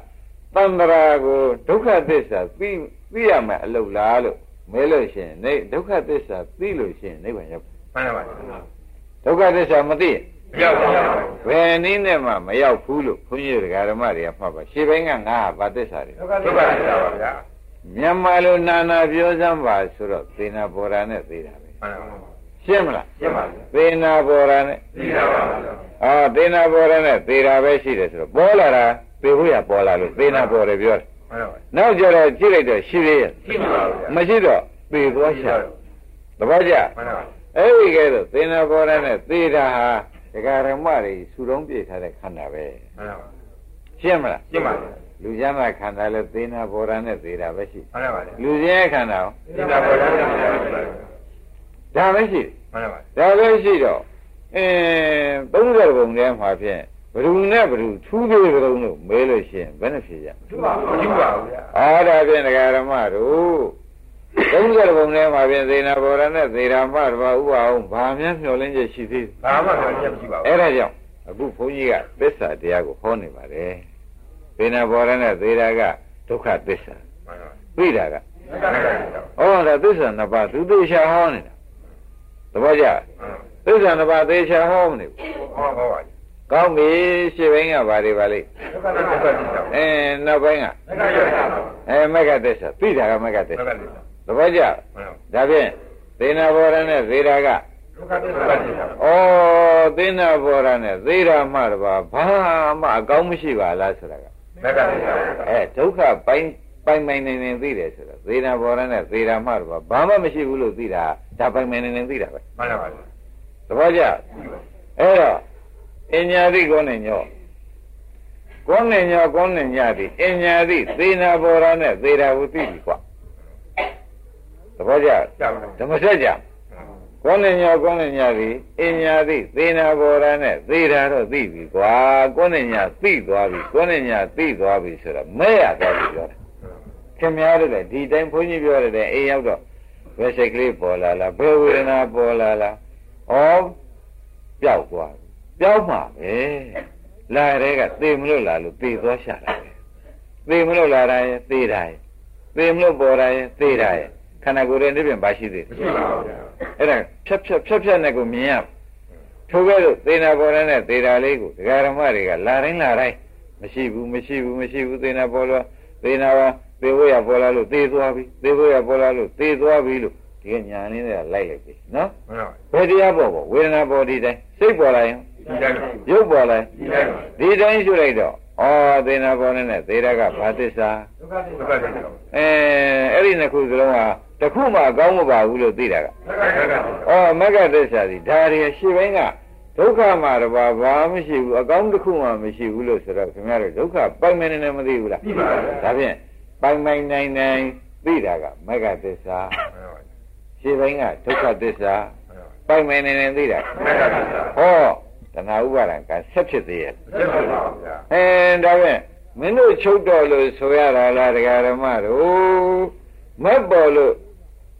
တန်တရာကိုဒုက္ခသစ္စာသိသိရမယ်အလုပ်လားလို့မဲလို့ရှင်နေဒုက္ခသစ္စာသိလို့ရှင်နိဗ္ဗာန်ရောက် မှန်ပါပါဒုက္ခသစ္စာမသိရင်ရောက်ပါပါဘယ်နည်းနဲ့မှမရောက်ဘူးလို့ခွန်ကြီးတို့ဓမ္မတွေကမှတ်ပါရှေ့ဘင်းကငါဟာဗသစ္စာတွေဒုက္ခသစ္စာပါဗျာမြန်မာလိုနာနာပြောစမ်းပါဆိုတော့သေနာဘောရာနဲ့သေတာပဲမှန်ပါပါရှင်းမလားရှင်းပါဗျာသေနာဘောရာနဲ့သိတာပါဗျာအာသေနာဘောရာနဲ့သေတာပဲရှိတယ်ဆိုတော့ပေါ်လာတာသေဖို့ရပေါ်လာလို့သေနာဘောတယ်ပြောတယ်မှန်ပါပါနောက်ကြတော့ကြည့်လိုက်တော့ရှိသေးရဲ့ရှင်းပါဗျာမရှိတော့သေသွားရှာတယ်သဘောကျမှန်ပါပါ အဲ့ဒီကဲတော့သေနာဘောရနဲ့သေတာဟာဒကာရမတွေဆူတုံးပြေထားတဲ့ခန္ဓာပဲဟုတ်ပါဘူးရှင်းမလားရှင်းပါပြီလူကျမ်းမှာခန္ဓာလဲသေနာဘောရနဲ့သေတာပဲရှိဟုတ်ပါဘူးလူကျမ်းခန္ဓာရောသေနာဘောရနဲ့သေတာပဲဒါပဲရှိဟုတ်ပါဘူးဒါပဲရှိတော့အဲ30ပုံထဲမှာဖြင့်ဘဒုနဲ့ဘဒုထူးသေးကြုံလို့မဲလို့ရှင်ဘယ်နဲ့ဖြေရမလဲမထူးပါဘူးဗျာအာဒါဖြင့်ဒကာရမတို့ 30ပုံထဲမှာဖြင့်သေနာဘောရနဲ့သေရာမတဘာဥပအောင်ဘာများမျှော်လင့်ချက်ရှိသေးဘာမှပြောချက်မရှိပါဘူးအဲ့ဒါကြောင့်အခုဘုန်းကြီးကသစ္စာတရားကိုဟောနေပါတယ်သေနာဘောရနဲ့သေရာကဒုက္ခသစ္စာမှန်ပါပါသိတာကသက္ကရာရှိတာဩဒါသစ္စာနှစ်ပါးသူသေချာဟောနေတာသဘောကျဟုတ်သစ္စာနှစ်ပါးသေချာဟောမနေဘူးဟောဟောပါကောင်းပြီရှင်းဘင်းကဘာတွေပါလိမ့်သက္ကရာသစ္စာရှိတာအဲနောက်ပိုင်းကသက္ကရာရှိတာအဲမက္ကသစ္စာသိတာကမက္ကသစ္သက္ကစာရာရှိတာ သဘောကျမှန်ပါဒါဖြင့်သေနာဘောရနဲ့သေတာကဒုက္ခသစ္စာရှိတာဩသေနာဘောရနဲ့သေတာမှတပါဘာမှအကောင်းမရှိပါလားဆိုတာကသက္ကရာရှိတာအဲဒုက္ခပိုင်းပိုင်ပိုင်နေနေသိတယ်ဆိုတော့သေနာဘောရနဲ့သေတာမှတပါဘာမှမရှိဘူးလို့သိတာဒါပိုင်ပိုင်နေနေသိတာပဲမှန်ပါပါသဘောကျအဲ့တော့အညာတိကောနေညောကောနေညောကောနေညတိအညာတိသေနာဘောရနဲ့သေတာကိုသိပြီကွာ သဘောကျကြောက်ဓမ္မဆက်ကြကောနေညောကောနေညတိအညာတိသေနာဘောရနဲ့သေတာတော့သိပြီကွာကောနေညသိသွားပြီကောနေညသိသွားပြီဆိုတော့မဲ့ရသွားပြီပြောတယ်ခင်များတို့လည်းဒီတိုင်းဘုန်းကြီးပြောတဲ့အိမ်ရောက်တော့ဘယ်စိတ်ကလေးပေါ်လာလားဘယ်ဝေဒနာပေါ်လာလားဩပျောက်သွားပြီပျောက်မှာပဲလာတဲ့ကသေမလို့လာလို့သေသွားရှာတာပဲသေမလို့လာတာရဲ့သေတာရဲ့သေမလို့ပေါ်တာရဲ့သေတာရဲ့ ခန္ဓာကိုယ်ရဲ့နိဗ္ဗာန်ပါရှိသေးတယ်မရှိပါဘူးဗျာအဲ့ဒါဖြတ်ဖြတ်ဖြတ်ဖြတ်နဲ့ကိုမြင်ရထိုကဲ့သို့သေနာပေါ်တဲ့နဲ့သေတာလေးကိုဒကာရမတွေကလာတိုင်းလာတိုင်းမရှိဘူးမရှိဘူးမရှိဘူးသေနာပေါ်လို့သေနာပါသေသေဖို့ရပေါ်လာလို့သေသွားပြီသေဖို့ရပေါ်လာလို့သေသွားပြီလို့ဒီကညာလေးတွေကလိုက်လိုက်ပြီနော်မှန်ပါဘယ်တရားပေါ်ပေါ်ဝေဒနာပေါ်ဒီတိုင်းစိတ်ပေါ်လာရင်ဒီတိုင်းပါရုပ်ပေါ်လာရင်ဒီတိုင်းပါဒီတိုင်းရှုလိုက်တော့ ဩသေနာပေါ်နဲ့သေရကဘာသစ္စာဒုက္ခဒုက္ခတိတော့အဲအဲ့ဒီနှစ်ခုစလုံးဟာတစ်ခုမှအကောင်းမပါဘူးလို့သိတာကဒုက္ခဒုက္ခဩမဂ္ဂသစ္စာဒီဒါရီရှေ့ပိုင်းကဒုက္ခမှာတပါဘာမှမရှိဘူးအကောင်းတစ်ခုမှမရှိဘူးလို့ဆိုတော့ခင်ဗျားတို့ဒုက္ခပိုင်မနေနဲ့မသိဘူးလားသိပါပါဒါဖြင့်ပိုင်ပိုင်နိုင်နိုင်သိတာကမဂ္ဂသစ္စာမှန်ပါရှေ့ပိုင်းကဒုက္ခသစ္စာပိုင်ပိုင်နိုင်နိုင်သိတာမှန်ပါမှန်ပါဟော တဏှာဥပါဒံကဆက်ဖြစ်သေးရဲ့ဆက်ပါပါဗျာအဲဒါဖြင့်မင်းတို့ချုပ်တော်လို့ဆိုရတာလားတရားဓမ္မတို့မက်ပေါ်လို့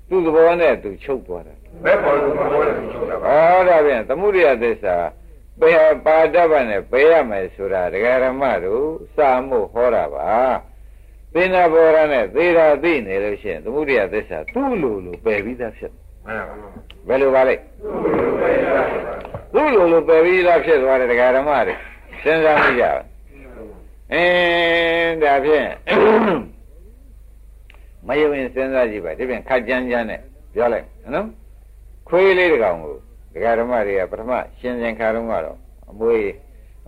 သူ့သဘောနဲ့သူချုပ်သွားတာဘယ်ပေါ်လို့ဘောလို့ချုပ်တာပါဟောဒါဖြင့်သမုဒိယသစ္စာပေပါတတ်ပါနဲ့ပေရမယ်ဆိုတာတရားဓမ္မတို့စာမှုဟောတာပါသင်္နာဘောရနဲ့သေတာသိနေလို့ရှိရင်သမုဒိယသစ္စာသူ့လိုလိုပယ်ပြီးသားဖြစ်မှန်ပါဘယ်လိုပါလဲသူ့လို လိုပယ်ပြီးသားဖြစ်သွားတယ်တရားဓမ္မတွေစဉ်းစားမိကြပါအင်းဒါဖြင့်မယဝင်စဉ်းစားကြည့်ပါဒီပြင်ခက်ကြမ်းကြမ်းနဲ့ပြောလိုက်နော်ခွေးလေးတစ်ကောင်ကိုဒကာဓမ္မတွေကပထမရှင်စဉ်ခါတော့ကတော့အမွေ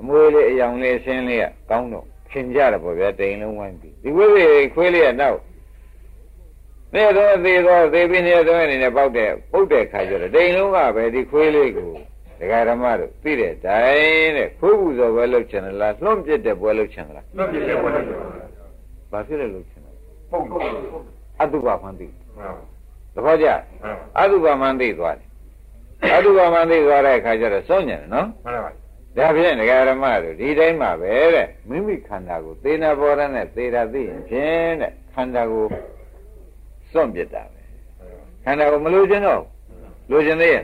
အမွေလေးအယောင်လေးအဆင်းလေးကကောင်းတော့ခင်ကြတယ်ပေါ့ဗျာတိန်လုံးဝိုင်းပြီးဒီခွေးလေးခွေးလေးကနောက်နေတော့သေးတော့သေးပြီးနေတော့အနေနဲ့ပေါက်တဲ့ပုတ်တဲ့ခါကျတော့တိန်လုံးကပဲဒီခွေးလေးကို ဒကာဓမ္မတို့သိတဲ့တိုင်းတဲ့ခွေးဘူးစောပဲလှုပ်ချင်တယ်လားလွှန့်ပစ်တဲ့ပွဲလှုပ်ချင်တယ်လားလွတ်ပြည့်တဲ့ဘောလို့ဘာဖြစ်လဲလှုပ်ချင်တယ်ပုံပုံမှန်အတုပမှန်သိပါသဘောကျမှန်အတုပမှန်သိသွားတယ်အတုပမှန်သိသွားတဲ့အခါကျတော့စောင့်ညံတယ်နော်ပါဒါဖြင့်ဒကာရမတို့ဒီတိုင်းမှာပဲတဲ့မိမိခန္ဓာကိုသေနာဘောရနဲ့သေတာသိရင်ဖြင့်တဲ့ခန္ဓာကိုစွန့်ပစ်တာပဲခန္ဓာကိုမလိုချင်တော့ဘူး လိုချင်သေးရဲ့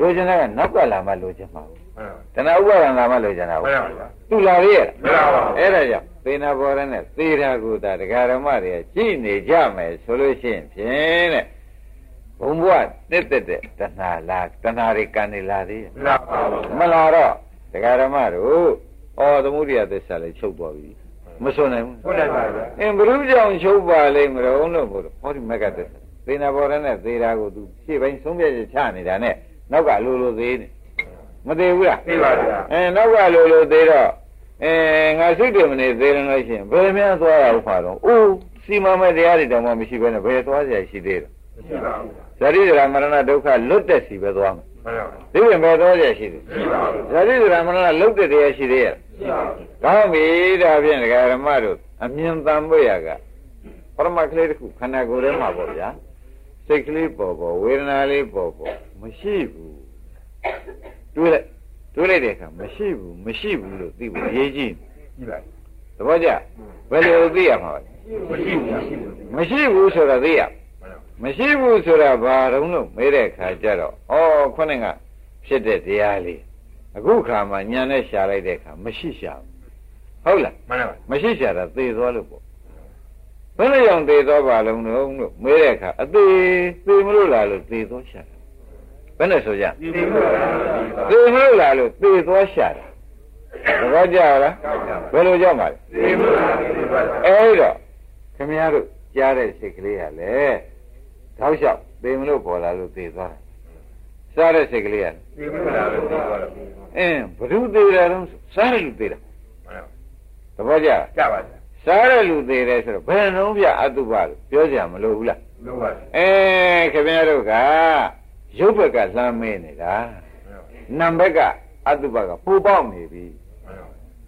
လိုချင်တဲ့ကနောက်ကလာမှလိုချင်မှာဘူးမှန်တဏှာဥပါဒံလာမှလိုချင်တာမှဘူးန်ပါသူလာသေးရဲ့မှန်ပါအဲ့ဒါကြောင့်သေနာဘောရနဲ့သေတာကိုဒါဒကာရမတွေကကြည့်နေကြမယ်ဆိုလို့ရှိရင်ဖြင့်တဲ့ဘုံဘဝတက်တက်တဲ့တဏှာလားတဏှာတွေကံနေလာသေးရဲ့လာပါမလာတော့ဒကာရမတို့ဩသမုဒိယသစ္စာလည်းချုပ်သွားပြီမစွန်နိုင်ဘူးဟုတ်တယ်ပါဗျာအင်းဘုရုကြောင့်ချုပ်ပါလိမ့်မလို့လို့ဘုရားဟောဒီမက္ကသစ္စာ သေနာဘောရနဲ့သေတာကိုသူရှေ့ပိုင်းဆုံးဖြတ်ချက်ချနေတာနဲ့နောက်ကလိုလိုသေးနေမသေးဘူးလားသိပါဗျာအဲနောက်ကလိုလိုသေးတော့အဲငါစိတ်တွေမနေသေးတယ်လို့ရှိရင်ဘယ်များသွားရဦးပါတော့အိုးစီမံမဲ့တရားတွေတောင်မှမရှိဘဲနဲ့ဘယ်သွားကြရှိသေးတယ်မရှိပါဘူးဇာတိဒရာမရဏဒုက္ခလွတ်တဲ့စီပဲသွားမယ်မှန်ပါဒီပြင်ဘယ်သွားကြရှိသေးရှိပါဘူးဇာတိဒရာမရဏလွတ်တဲ့တရားရှိသေးရဲ့ရှိပါဘူးကောင်းပြီဒါဖြင့်ဒကာရမတို့အမြင်တန်ဖို့ရကပရမကလေးတစ်ခုခန္ဓာကိုယ်ထဲမှာပေါ့ဗျာ စိတ်ကလေးပေါ်ပေါ်ဝေဒနာလေးပေါ်ပေါ်မရှိဘူးတွေးလိုက်တွေးလိုက်တဲ့အခါမရှိဘူးမရှိဘူးလို့သိဖို့ရေးကြည့်ရှိပါသဘောကျဘယ်လိုသိရမှာလဲမရှိဘူးမရှိဘူးမရှိဘူးဆိုတာသိရမရှိဘူးဆိုတာဘာတုံးလို့မေးတဲ့အခါကျတော့ဩခုနကဖြစ်တဲ့တရားလေးအခုခါမှာညံနဲ့ရှာလိုက်တဲ့အခါမရှိရှာဘူးဟုတ်လားမှန်ပါမရှိရှာတာသေသွားလို့ပေါ့ ဘယ်လိုကြောင့်သေသွားပါလုံးလို့လို့မေးတဲ့အခါအသေးသေမလို့လားလို့သေသွားရှာတာဘယ်နဲ့ဆိုကြသိပါသေမလို့လားလို့သေသွားရှာတာသဘောကျလားဘယ်လိုကြောင့်ပါလဲသိပါသိပါအဲ့တော့ခင်ဗျားတို့ကြားတဲ့စိတ်ကလေးကလည်းတောက်လျှောက်သေမလို့ပေါ်လာလို့သေသွားတာစားတဲ့စိတ်ကလေးကလည်းသိပါလို့သိပါလို့အင်းဘ누구သေးတယ်တော့စားတဲ့လူသေးတာမှန်ပါသဘောကျလားကြပါဗျာ စားတဲ့လူသေးတယ်ဆိုတော့ဘယ်နှုံးပြအတုပလို့ပြောကြမလို့ဘူးလားလို့ပါအဲခင်ဗျားတို့ကရုပ်ဘက်ကလှမ်းမင်းနေတာနံဘက်ကအတုပကပူပေါက်နေပြီ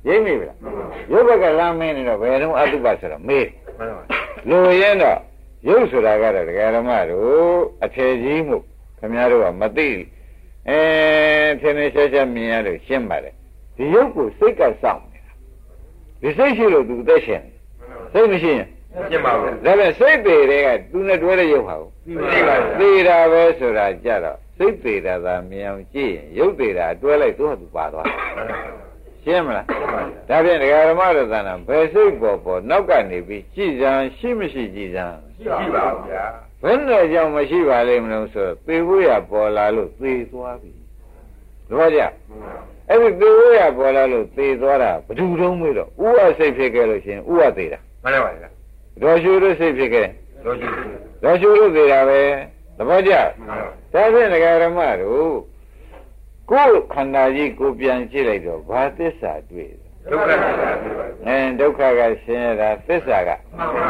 ရိပ်မိပြီလားရုပ်ဘက်ကလှမ်းမင်းနေတော့ဘယ်နှုံးအတုပဆိုတော့မေးမှန်ပါလူရင်တော့ရုပ်ဆိုတာကတော့ဒကာဓမ္မတို့အထေကြီးမှုခင်ဗျားတို့ကမသိအဲဖြင်းဖြင်းချက်ချက်မြင်ရလို့ရှင်းပါတယ်ဒီရုပ်ကိုစိတ်ကစောင့်နေတာ ဒီစိတ်ရှိလို့သူအသက်ရှင်စိတ်မရှိရင်ရှင်းပါဘူးဒါပေမဲ့စိတ်သေးတဲ့ကသူနဲ့တွဲတဲ့ရုပ်ဟာကိုသိပါသေးတာပဲဆိုတာကြတော့စိတ်သေးတာသာမြင်အောင်ကြည့်ရင်ရုပ်သေးတာတွဲလိုက်သူ့ဟာသူပါသွားတယ်ရှင်းမလားဒါဖြင့်ဒကာဓမ္မတို့သာနာဘယ်စိတ်ပေါ်ပေါ်နောက်ကနေပြီးကြည်စံရှိမရှိကြည်စံရှိပါဘူးဗျာဘယ်နဲ့ကြောင့်မရှိပါလိမ့်မလို့ဆိုတော့သေဖို့ရပေါ်လာလို့သေသွားပြီတော့ကြ အဲ့ဒီသေဖို့ရပေါ်လာလို့သေသွားတာဘယ်သူတုံးမေးတော့ဥဝစိတ်ဖြစ်ခဲ့လို့ရှိရင်ဥဝသေးတာမှန်ပါဗျာဟဒေါ်ရှူတို့စိတ်ဖြစ်ခဲ့တော့ရှိဒေါ်ရှူတို့သေးတာပဲသဘောကျမှန်ပါဒါဖြင့်ဒကာရမတို့ကိုယ်ခန္ဓာကြီးကိုပြန်ကြည့်လိုက်တော့ဘာသစ္စာတွေ့လဲဒုက္ခသစ္စာပြပါအဲဒုက္ခကဆင်းရဲတာသစ္စာကမှန်ပါ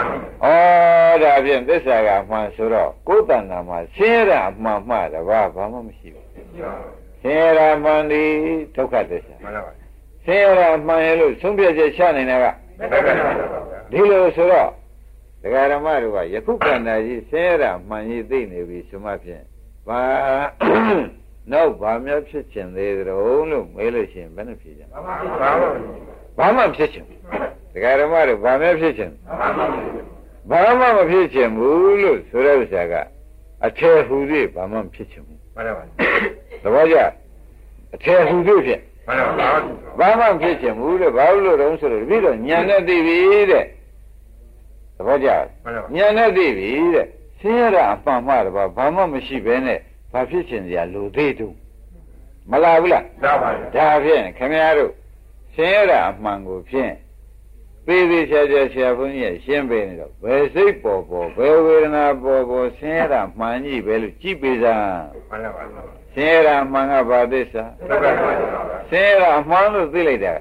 ဩဒါဖြင့်သစ္စာကအမှန်ဆိုတော့ကိုယ်တဏ္ဍာမှာဆင်းရဲတာအမှန်မှတပါးဘာမှမရှိဘူး ဆင်းရဲတာမှန်ဒီဒုက္ခသစ္စာမှန်ပါပါဆင်းရဲတာမှန်ရဲ့လို့ဆုံးဖြတ်ချက်ချနိုင်တာကဒုက္ခသစ္စာပါဗျာဒီလိုဆိုတော့ဒကာရမတို့ကယခုခန္ဓာကြီးဆင်းရဲတာမှန်ကြီးသိနေပြီဆိုမှဖြင့်ဘာနောက်ဘာများဖြစ်ချင်သေးသလဲလို့မေးလို့ရှိရင်ဘယ်နဲ့ဖြေကြလဲဘာမှမဘာမှဖြစ်ချင်ဘူးဒကာရမတို့ဘာများဖြစ်ချင်ဘာမှမဘာမှမဖြစ်ချင်ဘူးလို့ဆိုတဲ့ဥစ္စာကအထေဟူသေးဘာမှမဖြစ်ချင်ဘူးမှန်ပါပါ သဘောကျအထေဟူသေးဖြင့်မှန်ပါပါဘာမှမဖြစ်ချင်ဘူးတဲ့ဘာလို့လို့တုံးဆိုတော့တပည့်တော်ညံနဲ့သိပြီတဲ့သဘောကျမှန်ပါညံနဲ့သိပြီတဲ့ဆင်းရဲတာအမှန်မှတပါဘာမှမရှိဘဲနဲ့ဘာဖြစ်ချင်စရာလိုသေးတုံးမလာဘူးလားဒါပါဒါဖြင့်ခင်ဗျားတို့ဆင်းရဲတာအမှန်ကိုဖြင့် သေးသေးချာချာဆရာဘုန်းကြီးကရှင်းပေးနေတော့ဘယ်စိတ်ပေါ်ပေါ်ဘယ်ဝေဒနာပေါ်ပေါ်ဆင်းရဲတာမှန်ကြီးပဲလို့ကြည့်ပေးစမ်းမှန်ပါပါဆင်းရဲတာမှန်ကဘာသစ္စာဒုက္ခသစ္စာပါဗျာဆင်းရဲတာအမှန်လို့သိလိုက်တာ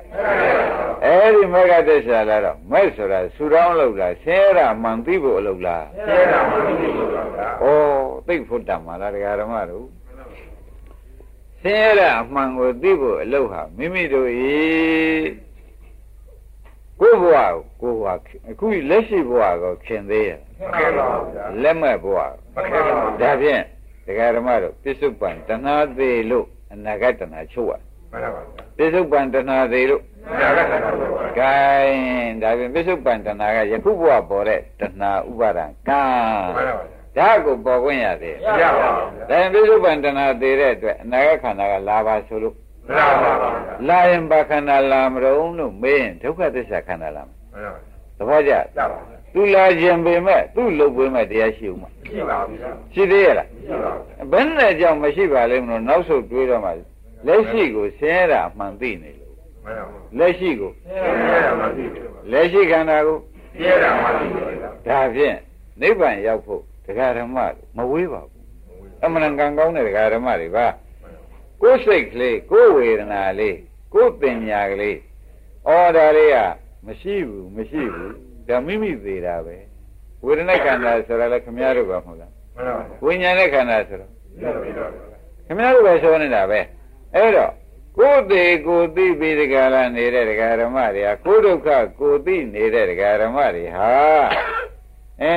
အဲ့ဒီမဂ္ဂသစ္စာလာတော့မဲ့ဆိုတာဆူတောင်းလို့လားဆင်းရဲတာမှန်သိဖို့အလုပ်လားဆဲတာမှမရှိဘူးပါဗျာဩသိဖို့တတ်မှာလားတရားဓမ္မတို့ဆင်းရဲတာအမှန်ကိုသိဖို့အလုပ်ဟာမိမိတို့ဤ ကိုယ်ဘဝကိုကိုယ်ဘဝအခုလက်ရှိဘဝကိုခင်သေးရဲ့မခဲပါဘူးဗျာလက်မဲ့ဘဝမခဲပါဘူးဒါဖြင့်တရားဓမ္မတို့ပစ္စုပန်တဏှာသေးလို့အနာဂတ်တဏှာချုပ်ရမှန်ပါပါပစ္စုပန်တဏှာသေးလို့ဒါကသစ္စာပါဗျာဂိုင်းဒါဖြင့်ပစ္စုပန်တဏှာကယခုဘဝပေါ်တဲ့တဏှာဥပါဒံကံမှန်ပါပါဒါကိုပေါ်ခွင့်ရသေးရပါပါဒါရင်ပစ္စုပန်တဏှာသေးတဲ့အတွက်အနာဂတ်ခန္ဓာကလာပါဆိုလို့ ဗျာမှန်ပါပါလာရင်ဘာခန္ဓာလာမတော့လို့မေးရင်ဒုက္ခသစ္စာခန္ဓာလာမယ်မှန်ပါပါသဘောကျရပါပါသူလာခြင်းပေမဲ့သူ့လုပ်ပေးမဲ့တရားရှိဦးမှာရှိပါဘူးဗျာရှိသေးရဲ့လားရှိပါဘူးဘယ်နဲ့ကြောင့်မရှိပါလိမ့်မလို့နောက်ဆုတ်တွေးတော့မှလက်ရှိကိုဆင်းရဲတာအမှန်သိနေလို့မှန်ပါပါလက်ရှိကိုဆဲတာမှမရှိဘူးလက်ရှိခန္ဓာကိုဆဲတာမှမရှိဘူးဗျာဒါဖြင့်နိဗ္ဗာန်ရောက်ဖို့တရားဓမ္မမဝေးပါဘူးအမှန်ကန်ကောင်းတဲ့တရားဓမ္မတွေပါ ကိုယ်စိတ်ကလေးကိုယ်ဝေဒနာလေးကိုယ်ပညာကလေးအော်ဒါလေးကမရှိဘူးမရှိဘူးဒါမိမိသေးတာပဲဝေဒနာခန္ဓာဆိုတာလည်းခမည်းတော်ကမဟုတ်လားမှန်ပါပါဝိညာဉ်နဲ့ခန္ဓာဆိုတော့ရပါပါခမည်းတော်ပဲဆိုနေတာပဲအဲ့တော့ကိုယ်သေးကိုယ်သိပြီးဒီကရနေတဲ့ဒကာဓမ္မတွေကကိုယ်ဒုက္ခကိုယ်သိနေတဲ့ဒကာဓမ္မတွေဟာအဲ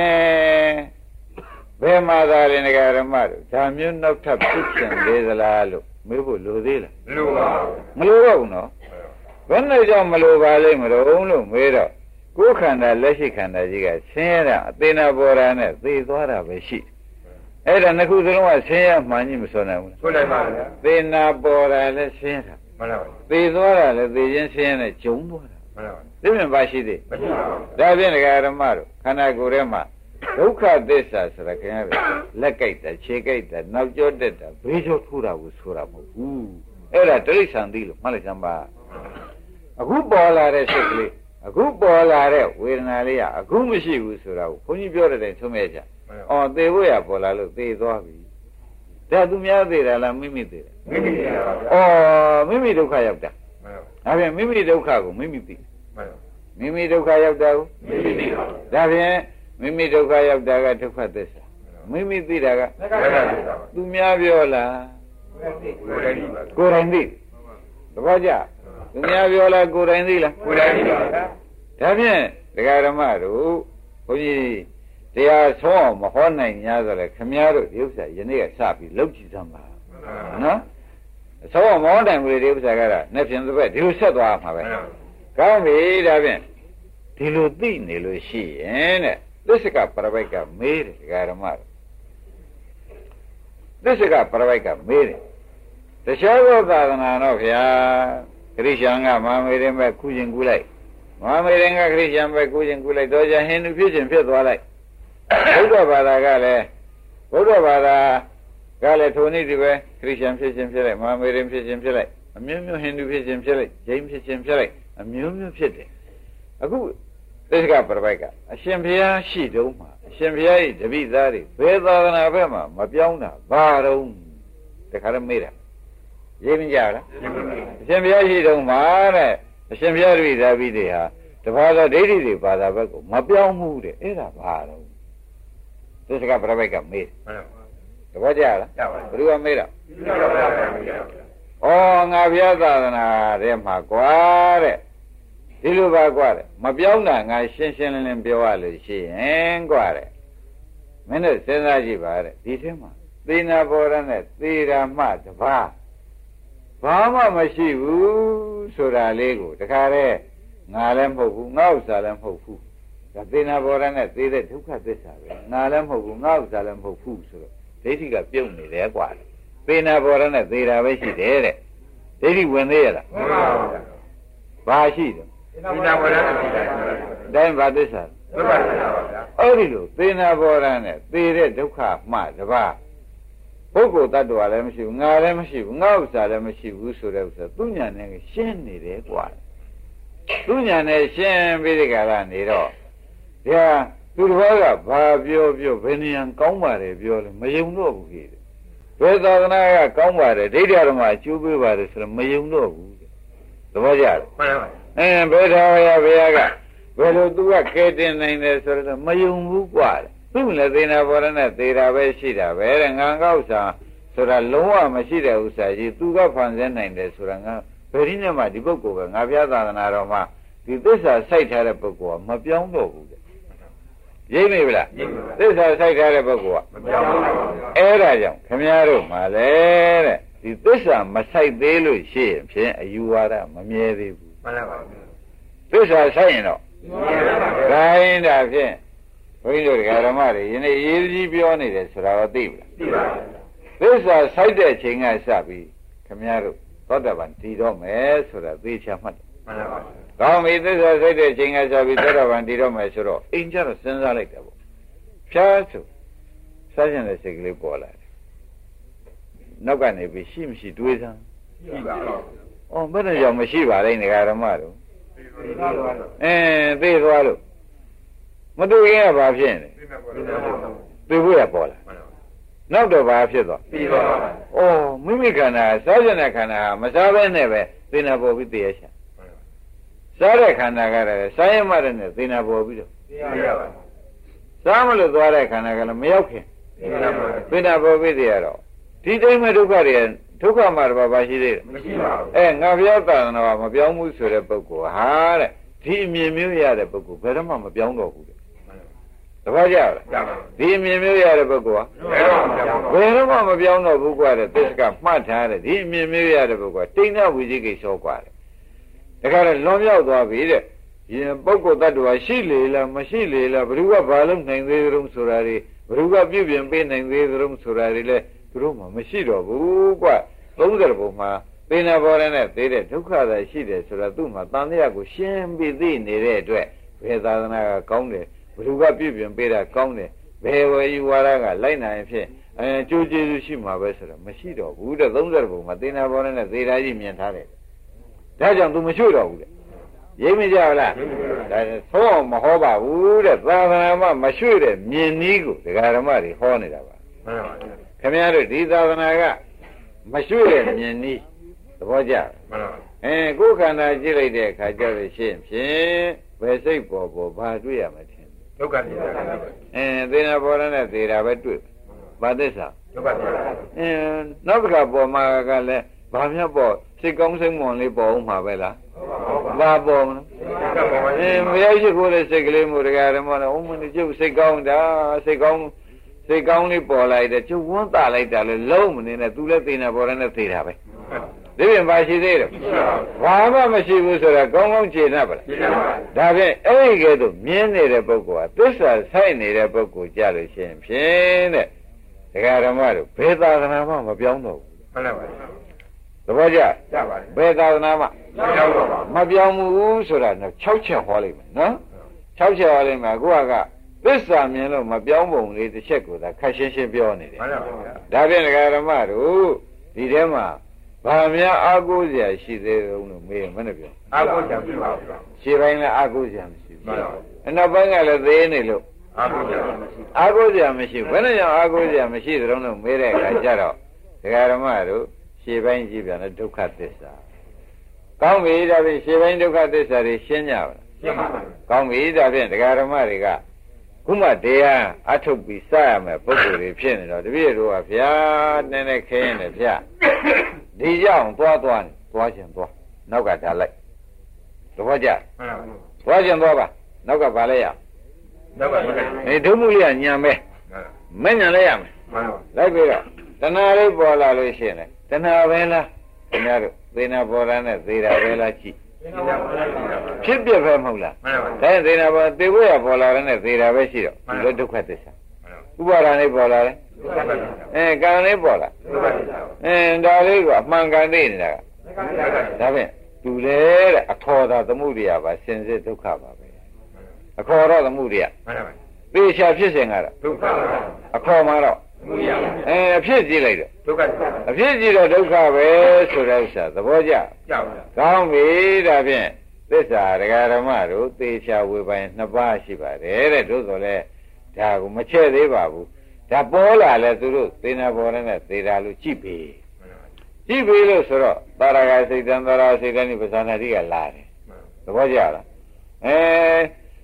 ဘယ်မှာသာရင်ဒကာဓမ္မတို့ဒါမျိုးနောက်ထပ်ဖြစ်ချင်သေးသလားလို့ မေးဖို့လိုသေးလားလူပါမလိုတော့ဘူးနော်ဘယ်နဲ့ကြောင့်မလိုပါလိမ့်မလို့လို့မေးတော့ကိုယ်ခန္ဓာလက်ရှိခန္ဓာကြီးကဆင်းရဲတာအသေးနာပေါ်တာနဲ့သေသွားတာပဲရှိအဲ့ဒါနှစ်ခုစလုံးကဆင်းရဲမှန်ကြီးမစွန်နိုင်ဘူးလားဆိုလိုက်ပါဗျာသေနာပေါ်တာလည်းဆင်းတာမှန်ပါပါသေသွားတာလည်းသေခြင်းဆင်းရဲနဲ့ဂျုံသွားတာမှန်ပါပါသိမြင်ပါရှိသေးမရှိပါဘူးဒါဖြင့်ဒကာရမတို့ခန္ဓာကိုယ်ထဲမှာ ဒုက္ခသစ္စာဆိုတာခင်ဗျားတို့လက်ကြိုက်တာခြေကြိုက်တာနောက်ကျောတက်တာဘေးကျောထူတာကိုဆိုတာမဟုတ်ဘူးအဲ့ဒါတိရစ္ဆာန်သိလို့မှတ်လိုက်စမ်းပါအခုပေါ်လာတဲ့စိတ်ကလေးအခုပေါ်လာတဲ့ဝေဒနာလေးကအခုမရှိဘူးဆိုတာကိုခွန်ကြီးပြောတဲ့တိုင်သုံးမဲ့ကြ။အော်သေဖို့ရပေါ်လာလို့သေသွားပြီ။ဒါသူများသေတာလားမိမိသေတာမိမိရပါဗျာ။အော်မိမိဒုက္ခရောက်တာမှန်ပါ။ဒါဖြင့်မိမိဒုက္ခကိုမိမိသိမှန်ပါမိမိဒုက္ခရောက်တာကိုမိမိသိပါဒါဖြင့် မိမိဒုက္ခရောက်တာကဒုက္ခသစ္စာမိမိသိတာကလက္ခဏာသိပါသူများပြောလားကိုယ်တိုင်သိပါကိုယ်တိုင်သိသဘောကျသူများပြောလားကိုယ်တိုင်သိလားကိုယ်တိုင်သိပါဗျာဒါဖြင့်ဒကာဓမ္မတို့ဘုန်းကြီးတရားဆုံးအောင်မဟောနိုင်냐ဆိုလဲခမည်းတော်ဒီဥစ္စာယနေ့ကစပြီးလောက်ကြည့်စမ်းပါနော်အဆုံးအောင်မဟောနိုင်ဘူးလေဒီဥစ္စာကတော့နှစ်ဖြင့်တစ်ပတ်ဒီလိုဆက်သွားမှာပဲကောင်းပြီဒါဖြင့်ဒီလိုသိနေလို့ရှိရင်တဲ့ သစ္စကပရပိုက်ကမေးတယ်ဒကာဓမ္မတို့သစ္စကပရပိုက်ကမေးတယ်တခြားသောသာသနာတော့ဗျာခရိယာန်ကမမေရင်ပဲခုချင်းကူလိုက်မဟာမေရင်ကခရစ်ယာန်ပဲကိုချင်းကူလိုက်တော့ကြဟိန္ဒူဖြစ်ခြင်းဖြစ်သွားလိုက်ဘုရားဘာသာကလည်းဘုရားဘာသာကလည်းထိုနည်းဒီပဲခရစ်ယာန်ဖြစ်ခြင်းဖြစ်လိုက်မဟာမေရင်ဖြစ်ခြင်းဖြစ်လိုက်အမျိုးမျိုးဟိန္ဒူဖြစ်ခြင်းဖြစ်လိုက်ဂျိန်းဖြစ်ခြင်းဖြစ်လိုက်အမျိုးမျိုးဖြစ်တယ်အခုခ သစ္စကပြပိုက်ကအရှင်ဘုရားရှိတုံးမှာအရှင်ဘုရား၏တပိသားတွေဘယ်သာသနာဘက်မှာမပြောင်းတာဘာတော့တခါတော့မေးတာရေးမကြလားအရှင်ဘုရားရှိတုံးမှာတဲ့အရှင်ဘုရားတပိသားပြီးတွေဟာတပါးသောဒိဋ္ဌိတွေဘာသာဘက်ကိုမပြောင်းမှုတဲ့အဲ့ဒါဘာတော့သစ္စကပြပိုက်ကမေးတပည့်ကြလားဘယ်သူကမေးတာဩငါဘုရားသာသနာထဲမှာကွာတဲ့ ဒီလိုပါကွာတဲ့မပြောင်းတာငါရှင်းရှင်းလင်းလင်းပြောရလို့ရှိရင်ကွာတဲ့မင်းတို့စဉ်းစားကြည့်ပါတဲ့ဒီထဲမှာသေနာဘောရနဲ့သေရာမှတပါးဘာမှမရှိဘူးဆိုတာလေးကိုတခါတည်းငါလည်းမဟုတ်ဘူးငါဥစ္စာလည်းမဟုတ်ဘူးဒါသေနာဘောရနဲ့သေတဲ့ဒုက္ခသစ္စာပဲငါလည်းမဟုတ်ဘူးငါဥစ္စာလည်းမဟုတ်ဘူးဆိုတော့ဒိဋ္ဌိကပြုတ်နေတယ်ကွာသေနာဘောရနဲ့သေတာပဲရှိတယ်တဲ့ဒိဋ္ဌိဝင်သေးရလားမှန်ပါဘူးဘာရှိတယ် သေနာဘောရနဲ့သေတာတိုင်းဘာသစ္စာဒုက္ခသစ္စာပါဗျာအဲ့ဒီလိုသေနာဘောရနဲ့သေတဲ့ဒုက္ခမှတပါးပုဂ္ဂိုလ်တ attva လည်းမရှိဘူးငါလည်းမရှိဘူးငါဥစ္စာလည်းမရှိဘူးဆိုတဲ့ဥစ္စာသူညာနဲ့ရှင်းနေတယ်ကွာသူညာနဲ့ရှင်းပြီးဒီကရနေတော့ဒီဟာသူတစ်ပါးကဘာပြောပြောဘယ်နေရာကောင်းပါတယ်ပြောလို့မယုံတော့ဘူးခေတယ်ဘယ်သာသနာကကောင်းပါတယ်ဒိဋ္ဌိဓမ္မအကျိုးပေးပါတယ်ဆိုတော့မယုံတော့ဘူးသဘောကျလားမှန်ပါပါ အင်းဘယ်သာရဘုရားကဘယ်လိုသူကကဲတင်နိုင်တယ်ဆိုတော့မယုံဘူးกว่าသူ့လည်းသေနာဘောရနဲ့သေတာပဲရှိတာပဲတဲ့ငံကောက်စာဆိုတာလုံးဝမရှိတဲ့ဥစ္စာကြီးသူကဖန်ဆင်းနိုင်တယ်ဆိုတာငါဘယ်ဒီနဲ့မှဒီပုဂ္ဂိုလ်ကငါဘုရားသာသနာတော်မှာဒီသစ္စာစိုက်ထားတဲ့ပုဂ္ဂိုလ်ကမပြောင်းတော့ဘူးတဲ့ရိပ်နေပြီလားသစ္စာစိုက်ထားတဲ့ပုဂ္ဂိုလ်ကမပြောင်းဘူးအဲ့ဒါကြောင့်ခမည်းတော်မှာလေတဲ့ဒီသစ္စာမစိုက်သေးလို့ရှိရင်ဖြင့်အယူဝါဒမမြဲသေးဘူး မှန်ပါပါသစ္စာစိုက်ရင်တော့ခိုင်းတာဖြင့်ဘုန်းကြီးတို့ဓမ္မတွေယနေ့ရေးကြီးပြောနေတယ်ဆိုတာတော့သိပြီလားသိပါပါသစ္စာစိုက်တဲ့ချိန်ကစပြီးခမည်းတော်သောတာပန်တည်တော့မယ်ဆိုတာသိချမှတ်တယ်မှန်ပါပါကောင်းပြီသစ္စာစိုက်တဲ့ချိန်ကစပြီးသောတာပန်တည်တော့မယ်ဆိုတော့အိမ်ကျတော့စဉ်းစားလိုက်တယ်ပေါ့ဖြားဆိုစားကျင်တဲ့စိတ်ကလေးပေါ်လာတယ်နောက်ကနေပြီးရှိမရှိတွေးစမ်းရှိပါဘူး။ အော်ဘယ်နဲ့ကြောင့်မရှိပါလဲငဃာဓမ္မတို့။အဲသိသွားလို့မတွေ့ရင်ကဘာဖြစ်နေလဲ။သိဖို့ရပေါ်လာ။နောက်တော့ဘာဖြစ်သွား။သိသွားပါဘူး။အော်မိမိခန္ဓာစားကျင်တဲ့ခန္ဓာမစားဘဲနဲ့ပဲသိနာပေါ်ပြီးသိရရှာ။စားတဲ့ခန္ဓာကလည်းစားရမှတဲ့နဲ့သိနာပေါ်ပြီးတော့သိရပါဘူး။စားမလို့သွားတဲ့ခန္ဓာကလည်းမရောက်ခင်သိနာပေါ်ပြီးသိရတော့ဒီတိမ်မဲ့ဒုက္ခတွေ ဒုက္ခမှာတပါးပါရှိသေးတယ်မရှိပါဘူးအဲငါဘုရားသာသနာမပြောင်းဘူးဆိုတဲ့ပုဂ္ဂိုလ်ဟာတဲ့ဒီအမြင်မျိုးရတဲ့ပုဂ္ဂိုလ်ဘယ်တော့မှမပြောင်းတော့ဘူးတဲ့တပည့်ကြလားဒီအမြင်မျိုးရတဲ့ပုဂ္ဂိုလ်ဟာဘယ်တော့မှမပြောင်းတော့ဘူးကွာတဲ့သစ္စကမှတ်ထားတဲ့ဒီအမြင်မျိုးရတဲ့ပုဂ္ဂိုလ်တိဏ္ဍဝိဇိကိသောကွာတဲ့ဒါကြတဲ့လွန်မြောက်သွားပြီတဲ့ရင်ပုဂ္ဂိုလ်တ attva ရှိလေလားမရှိလေလားဘ누구ကဘာလို့နိုင်သေးသလုံးဆိုတာတွေဘ누구ကပြုပြင်ပေးနိုင်သေးသလုံးဆိုတာတွေလဲ သူတို့မှမရှိတော့ဘူးကွ30ဘုံမှာသေနာဘောရနဲ့သေးတဲ့ဒုက္ခသာရှိတယ်ဆိုတော့သူ့မှာတန်တရားကိုရှင်းပြီးသိနေတဲ့အတွက်ဘယ်သာသနာကကောင်းတယ်ဘ누구ကပြည့်ပြင်ပေးတာကောင်းတယ်ဘယ်ဝေယူဝါဒကလိုက်နိုင်ဖြစ်အဲကြိုးကျေးဇူးရှိမှာပဲဆိုတော့မရှိတော့ဘူးတဲ့30ဘုံမှာသေနာဘောရနဲ့သေတာကြီးမြင်ထားတယ်ဒါကြောင့် तू မချွတ်တော့ဘူးတဲ့ရိပ်မကြလားဒါသုံးမဟောပါဘူးတဲ့သာသနာမှာမရွှေ့တဲ့မြင်နည်းကိုဒကာဓမ္မတွေဟောနေတာပါမှန်ပါပါ ခင်ဗျားတို့ဒီသာသနာကမရွှေ့တဲ့မြင်နည်းသဘောကျမှန်ပါအဲကိုယ်ခန္ဓာကြည့်လိုက်တဲ့အခါကျတော့ရှင်းဖြင့်ဘယ်စိတ်ပေါ်ပေါ်ဘာတွေ့ရမထင်ဒုက္ခသစ္စာအဲသေနာပေါ်ရတဲ့သေတာပဲတွေ့ဘာသစ္စာဒုက္ခသစ္စာအဲနောက်တစ်ခါပေါ်မှာကလည်းဘာမြတ်ပေါ်စိတ်ကောင်းစိတ်မွန်လေးပေါ်အောင်မှာပဲလားဘာပေါ်မလဲအဲမရရှိခိုးတဲ့စိတ်ကလေးမျိုးတရားဓမ္မနဲ့အုံးမနေကျုပ်စိတ်ကောင်းတာစိတ်ကောင်း စိတ်ကောင်းလေးပေါ်လိုက်တယ်ကျုပ်ဝန်းတာလိုက်တာလေလုံးမနေနဲ့သူလည်းသိနေပေါ်တယ်နဲ့သိတာပဲဒီပြင်ပါရှိသေးတယ်ဘာမှမရှိဘူးဆိုတော့ကောင်းကောင်းခြေနှပ်ပါလားဒါဖြင့်အဲ့ဒီကဲတော့မြင်းနေတဲ့ပုဂ္ဂိုလ်ဟာသစ္စာဆိုင်နေတဲ့ပုဂ္ဂိုလ်ကြလို့ရှိရင်ဖြင့်တဲ့ဒကာဓမ္မတို့ဘယ်သာသနာမှမပြောင်းတော့ဘူးမှန်ပါပါသဘောကျကြပါပြီဘယ်သာသနာမှမပြောင်းတော့ပါမပြောင်းဘူးဆိုတာတော့6ချက်ဟောလိုက်မယ်နော်6ချက်ဟောလိုက်မယ်ကိုက သစ္စာမြင်လို့မပြောင်းပုံလေးတစ်ချက်ကိုသာခက်ရှင်းရှင်းပြောနေတယ်မှန်ပါဗျာဒါဖြင့်ဒကာဓမ္မတို့ဒီထဲမှာဘာများအာကိုးစရာရှိသေးတယ်လို့မေးရင်မနဲ့ပြောအာကိုးစရာမရှိပါဘူးရှင်းပိုင်းလည်းအာကိုးစရာမရှိဘူးအနောက်ပိုင်းကလည်းသေးနေလို့အာဟုဗျာအာကိုစရာမရှိဘူးဘယ်နဲ့ကြောင့်အာကိုစရာမရှိသလုံးလို့မေးတဲ့အခါကျတော့ဒကာရမတို့ရှေ့ပိုင်းကြည့်ပြန်တဲ့ဒုက္ခသစ္စာကောင်းပြီဒါဖြင့်ရှေ့ပိုင်းဒုက္ခသစ္စာတွေရှင်းကြပါလားရှင်းပါပါကောင်းပြီဒါဖြင့်ဒကာရမတွေက ခုမှတရားအထုတ်ပြီးစရမယ်ပုဂ္ဂိုလ်တွေဖြစ်နေတော့တပည့်တို့ကဗျာနည်းနည်းခင်းနေဗျာဒီကြောင့်သွားသွားနေသွားခြင်းသွားနောက်ကဒါလိုက်သဘောကျမှန်ပါဘူးသွားခြင်းသွားပါနောက်ကဗာလဲရနောက်ကမကနေဒုမှုလေးကညံပဲမဲ့ညံလဲရမယ်မှန်ပါလိုက်ပြီးတော့တဏှာလေးပေါ်လာလို့ရှိရင်လေတဏှာပဲလားခင်ဗျားတို့သေနာပေါ်လာနဲ့သေတာပဲလားကြည့်ရှင်းပါပါ ဖြစ်ပြပဲမဟုတ်လားမှန်ပါဒါရင်သေနာပေါ်သေဖို့ရပေါ်လာတဲ့နဲ့သေတာပဲရှိတော့ဒီလိုဒုက္ခသစ္စာဥပါဒာလေးပေါ်လာတယ်အဲကံလေးပေါ်လာအဲဒါလေးကအမှန်ကန်နေနေတာကဒါဖြင့်သူလေတဲ့အထောတာသမှုရိယပါစင်စစ်ဒုက္ခပါပဲအခေါ်တော့သမှုရိယမှန်ပါသေချာဖြစ်စဉ်ကတော့ဒုက္ခအခေါ်မှာတော့ မှုရအဲအဖြစ်ကြည့်လိုက်တော့ဒုက္ခအဖြစ်ကြည့်တော့ဒုက္ခပဲဆိုတဲ့ဥစ္စာသဘောကျကြောက်ကောင်းပြီဒါဖြင့်သစ္စာဒကာဓမ္မတို့သေချာဝေပိုင်နှစ်ပါးရှိပါတယ်တဲ့တို့ဆိုလဲဒါကိုမချဲ့သေးပါဘူးဒါပေါ်လာလဲသူတို့သေနာပေါ်နဲ့သေတာလို့ကြည့်ပြီကြည့်ပြီလို့ဆိုတော့တာရကစိတ်တံတာရစိတ်တံဒီပဇာနာတိကလာတယ်သဘောကျလားအဲ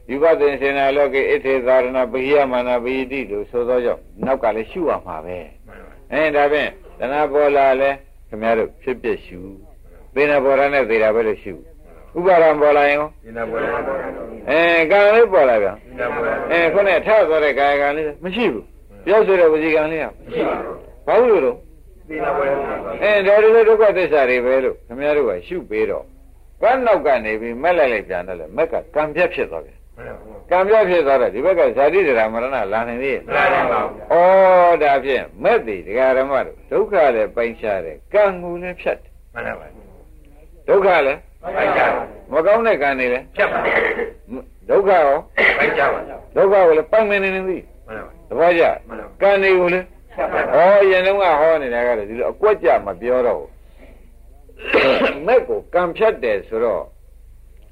ယူပသင်္စေနာလောကေဣထေသာရဏပဟိယမာနာပဟိတိလို့ဆိုသောကြောင့်နောက်ကလည်းရှုရမှာပဲအဲဒါဖြင့်တဏှာပေါ်လာလဲခင်ဗျားတို့ဖြစ်ဖြစ်ရှုသေနာပေါ်ရနဲ့သေတာပဲလို့ရှုဥပါဒံပေါ်လာရင်ရောဒီနာဘောရအဲကံလေးပေါ်လာပြန်ဒီနာဘောရအဲခုနကထသွားတဲ့ကာယကံလေးမရှိဘူးပြောဆိုတဲ့ဝစီကံလေးကဘာလို့လဲဒီနာဘောရအဲဒါတွေလည်းဒုက္ခသစ္စာတွေပဲလို့ခင်ဗျားတို့ကရှုပေးတော့ကံနောက်ကနေပြီးမက်လိုက်လိုက်ပြန်တယ်လေမက်ကကံပြတ်ဖြစ်သွားပြန် ကံပြတ်ဖြစ်သွားတော့ဒီဘက်ကဇာတိဒရာမရဏလာနေသေးရဲ့လာတယ်ပါဘူးဩဒါဖြင့်မက်သည်ဒကာဓမ္မတို့ဒုက္ခလည်းပိုင်းခြားတယ်ကံကူလည်းဖြတ်တယ်မှန်ပါပါဒုက္ခလည်းပိုက်ကြမကောင်းတဲ့ကံတွေလည်းဖြတ်ပါဒုက္ခရောပိုက်ကြပါဒုက္ခကိုလည်းပိုင်မနေနေသည်မှန်ပါသဘောကျမှန်ပါကံတွေကိုလည်းဖြတ်ပါဩရင်လုံးကဟောနေတာကလည်းဒီလိုအကွက်ကြမပြောတော့ဘူးမက်ကိုကံဖြတ်တယ်ဆိုတော့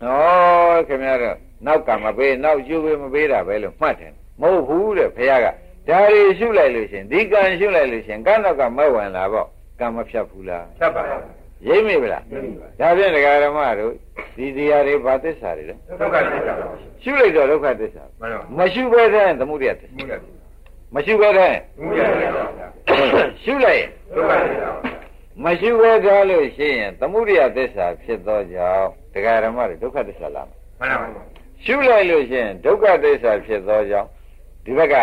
ဩခင်ဗျားတို့ နောက်ကံမပေးနောက်ယူပေးမပေးတာပဲလို့မှတ်တယ်မဟုတ်ဘူးတဲ့ဘုရားကဒါတွေရှုလိုက်လို့ရှင်ဒီကံရှုလိုက်လို့ရှင်ကံနောက်ကမက်ဝင်လာပေါ့ကံမဖြတ်ဘူးလားဖြတ်ပါရိမ့်မိဗလားဒါဖြင့်ဒကာဓမ္မတို့ဒီတရားတွေဘာသစ္စာတွေလဲဒုက္ခသစ္စာရှုလိုက်တော့ဒုက္ခသစ္စာမှန်ပါမရှုဘဲတဲ့သမုဒယသစ္စာမှုရမရှုဘဲတဲ့မှုရရှုလိုက်ရင်ဒုက္ခသစ္စာမရှုဘဲထားလို့ရှိရင်သမုဒယသစ္စာဖြစ်သောကြောင့်ဒကာဓမ္မတွေဒုက္ခသစ္စာလာမယ်မှန်ပါ ရှုလိုက်လို့ရှိရင်ဒုက္ခသစ္စာဖြစ်သောကြောင့်ဒီဘက်က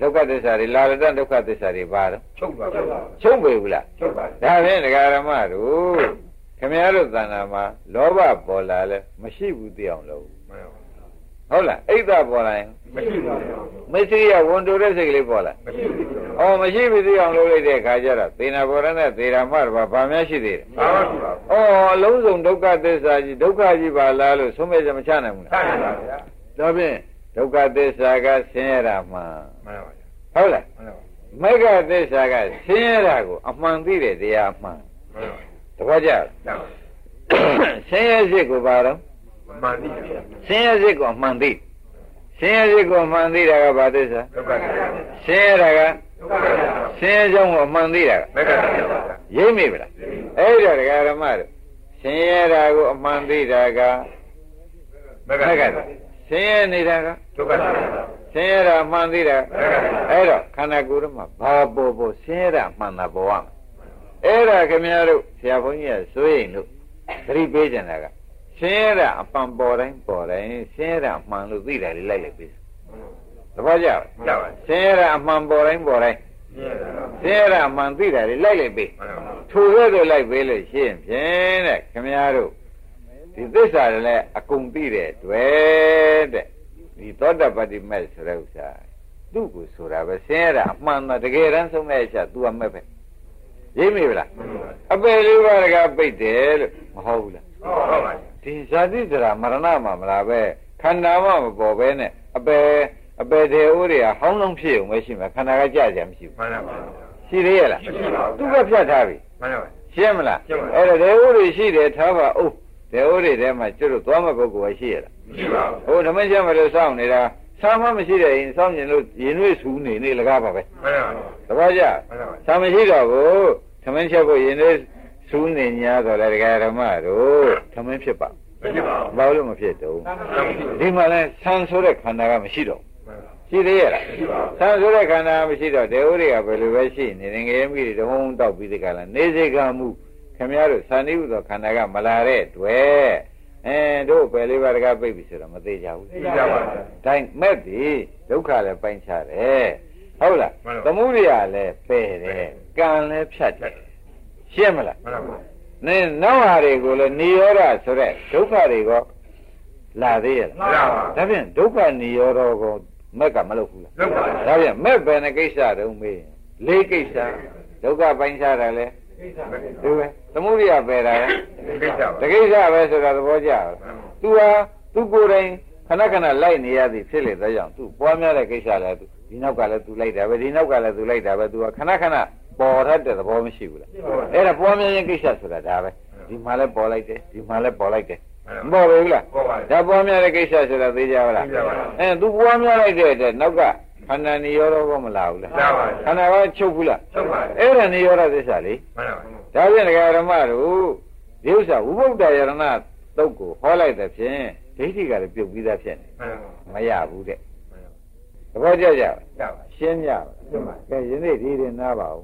ဒုက္ခသစ္စာတွေလာရတဲ့ဒုက္ခသစ္စာတွေပါတော့ချုပ်ပါပါချုပ်ပေဘူးလားချုပ်ပါဒါဖြင့်ဒကာဓမ္မတို့ခင်ဗျားတို့သဏ္ဍာန်မှာလောဘပေါ်လာလဲမရှိဘူးသိအောင်လုပ်မှန်ပါ ဟုတ်လားအိတ်သပေါ်လာရင်မရှိပါဘူးမစ္စရိယဝန်တိုတဲ့စိတ်ကလေးပေါ်လာမရှိပါဘူးအော်မရှိဘူးသိအောင်လုပ်လိုက်တဲ့အခါကျတော့သေနာဘောရနဲ့သေရာမတဘာဘာများရှိသေးတယ်ဘာမှမရှိပါဘူးအော်အလုံးစုံဒုက္ခသစ္စာကြီးဒုက္ခကြီးပါလားလို့ဆုံးဖြတ်ချက်မချနိုင်ဘူးဆလားရာပါဗျာဒါဖြင့်ဒုက္ခသစ္စာကဆင်းရဲတာမှန်မှန်ပါဗျာဟုတ်လားမှန်ပါမဂ္ဂသစ္စာကဆင်းရဲတာကိုအမှန်သိတဲ့တရားမှန်မှန်ပါတပည့်ကြလားကြောက်ဆင်းရဲစိတ်ကိုပါတော့ မှန်ပြီဗျာဆင်းရဲစိတ်ကိုအမှန်သိဆင်းရဲစိတ်ကိုအမှန်သိတာကဘာသစ္စာဒုက္ခသစ္စာဆင်းရဲတာကဒုက္ခသစ္စာဆင်းရဲကြောင်းကိုအမှန်သိတာကမက္ကသစ္စာရိပ်မိဗလားအဲ့ဒါဒကာရမတို့ဆင်းရဲတာကိုအမှန်သိတာကမက္ကမကသစ္စာဆင်းရဲနေတာကဒုက္ခသစ္စာဆင်းရဲတာအမှန်သိတာအဲ့တော့ခန္ဓာကိုယ်တော့မှဘာပေါ်ပေါ်ဆင်းရဲတာအမှန်သာပေါ်ရမယ်အဲ့ဒါခင်ဗျားတို့ဆရာဘုန်းကြီးကစိုးရင်လို့သတိပေးကြတာက ဆင်းရဲတာအပံပေါ်တိုင်းပေါ်တိုင်းဆင်းရဲတာအမှန်လို့သိတယ်လေလိုက်လိုက်ပေးသဘောကျလားကြောက်ပါဆင်းရဲတာအမှန်ပေါ်တိုင်းပေါ်တိုင်းမြင်ရတာဆင်းရဲတာအမှန်သိတယ်လေလိုက်လိုက်ပေးမှန်ပါထိုကဲ့သို့လိုက်ပေးလို့ရှိရင်ဖြင့်တဲ့ခင်ဗျားတို့ဒီသစ္စာတွေလည်းအကုန်သိတဲ့တွေ့တဲ့ဒီသောတပတ္တိမဲ့ဆိုတဲ့ဥစ္စာသူ့ကိုဆိုတာပဲဆင်းရဲတာအမှန်တော့တကယ်တမ်းဆုံးတဲ့အချက် तू အမဲ့ပဲရိပ်မိဗလားအပယ်လေးပါးတကပိတ်တယ်လို့မဟုတ်ဘူးလားဟုတ်ပါပါ ဒီဇာတိတရာမရဏမှာမလားပဲခန္ဓာမှမပေါ်ပဲနဲ့အပယ်အပယ်တေဦးတွေကဟောင်းလုံးဖြစ်ုံပဲရှိမှာခန္ဓာကကြကြမရှိဘူးမှန်ပါပါရှိသေးရဲ့လားမရှိပါဘူးသူကဖြတ်ထားပြီမှန်ပါပါရှင်းမလားရှင်းပါပြီအဲ့ဒါဒေဝတွေရှိတယ်ထားပါဦးတေဥတွေထဲမှာကျွတ်လို့သွားမဲ့ပုဂ္ဂိုလ်ရှိရလားမရှိပါဘူးဟိုဓမ္မကျမ်းမလို့စောင့်နေတာစာမမရှိတဲ့ရင်စောင့်ကျင်လို့ရင်ွေးဆူနေနေလကားပါပဲမှန်ပါဘူးသဘောကျမှန်ပါဘူးစာမရှိတော့ဘူးသမင်းချက်ဖို့ရင်ွေး ဆူနေညာတော့လေဒကာဓမ္မတို့သမင်းဖြစ်ပါမရှိပါဘူးဘာလို့မဖြစ်တော့မရှိပါဘူးဒီမှာလဲဆံဆိုတဲ့ခန္ဓာကမရှိတော့ရှိသေးရလားမရှိပါဘူးဆံဆိုတဲ့ခန္ဓာမရှိတော့ဒေဝတွေကဘယ်လိုပဲရှိနေနေငယ်မိတွေတဟုံးတောက်ပြီးဒီကလာနေစေကမှုခင်ဗျားတို့ဆံနေဥသောခန္ဓာကမလာတဲ့တွေ့အဲတို့ပယ်လေးပါးတကားပြိတ်ပြီဆိုတော့မသေးကြဘူးသိကြပါဘူးတိုင်းမဲ့ပြီဒုက္ခလည်းပိုင်းခြားတယ်ဟုတ်လားမှန်ပါသမှုရိယလည်းပယ်တယ်ကံလည်းဖြတ်တယ် ရှင်းမလားမှန်ပါဘူးနင်းနောက်ဟာတွေကိုလည်းនិရောဓဆိုတဲ့ဒုက္ခတွေကလာသေးရဲ့လားမှန်ပါဘူးဒါဖြင့်ဒုက္ခនិရောဓကိုမက်ကမလုပ်ဘူးလားလုပ်ပါဘူးဒါဖြင့်မက်ပဲနဲ့ကိစ္စတုံးမေးရင်လေးကိစ္စဒုက္ခပိုင်းခြားတာလဲဒီပဲသမှုရိယပယ်တာလဲကိစ္စပါတကိစ္စပဲဆိုတာသဘောကျလားသူဟာသူကိုယ်တိုင်ခဏခဏလိုက်နေရသည်ဖြစ်လေတဲ့ကြောင့်သူပွားများတဲ့ကိစ္စလည်းသူဒီနောက်ကလည်းသူလိုက်တာပဲဒီနောက်ကလည်းသူလိုက်တာပဲသူကခဏခဏ ပေါ်တတ်တဲ့သဘောမရှိဘူးလားအဲ့ဒါပွားများရင်ကိစ္စဆိုတာဒါပဲဒီမှာလည်းပေါ်လိုက်တယ်ဒီမှာလည်းပေါ်လိုက်တယ်မပေါ်ဘူးလားပေါ်ပါဘူးဒါပွားများတဲ့ကိစ္စဆိုတာသိကြပါလားသိကြပါဘူးအဲသူပွားများလိုက်တဲ့အတွက်နောက်ကခန္ဓာနိရောဓကမလာဘူးလားလာပါဘူးခန္ဓာကချုပ်ဘူးလားချုပ်ပါဘူးအဲ့ဒါနိရောဓသစ္စာလေမှန်ပါဘူးဒါဖြင့်ဒကာရမတို့ဒီဥစ္စာဝိဗုဒ္ဓယရဏတုတ်ကိုဟောလိုက်တဲ့ဖြင့်ဒိဋ္ဌိကလည်းပြုတ်ပြီးသားဖြစ်နေမှန်ပါဘူးမရဘူးတဲ့သဘောကျကြပါရပါ ရှင်းကြပါကဲယနေ့ဒီရင်နားပါဦး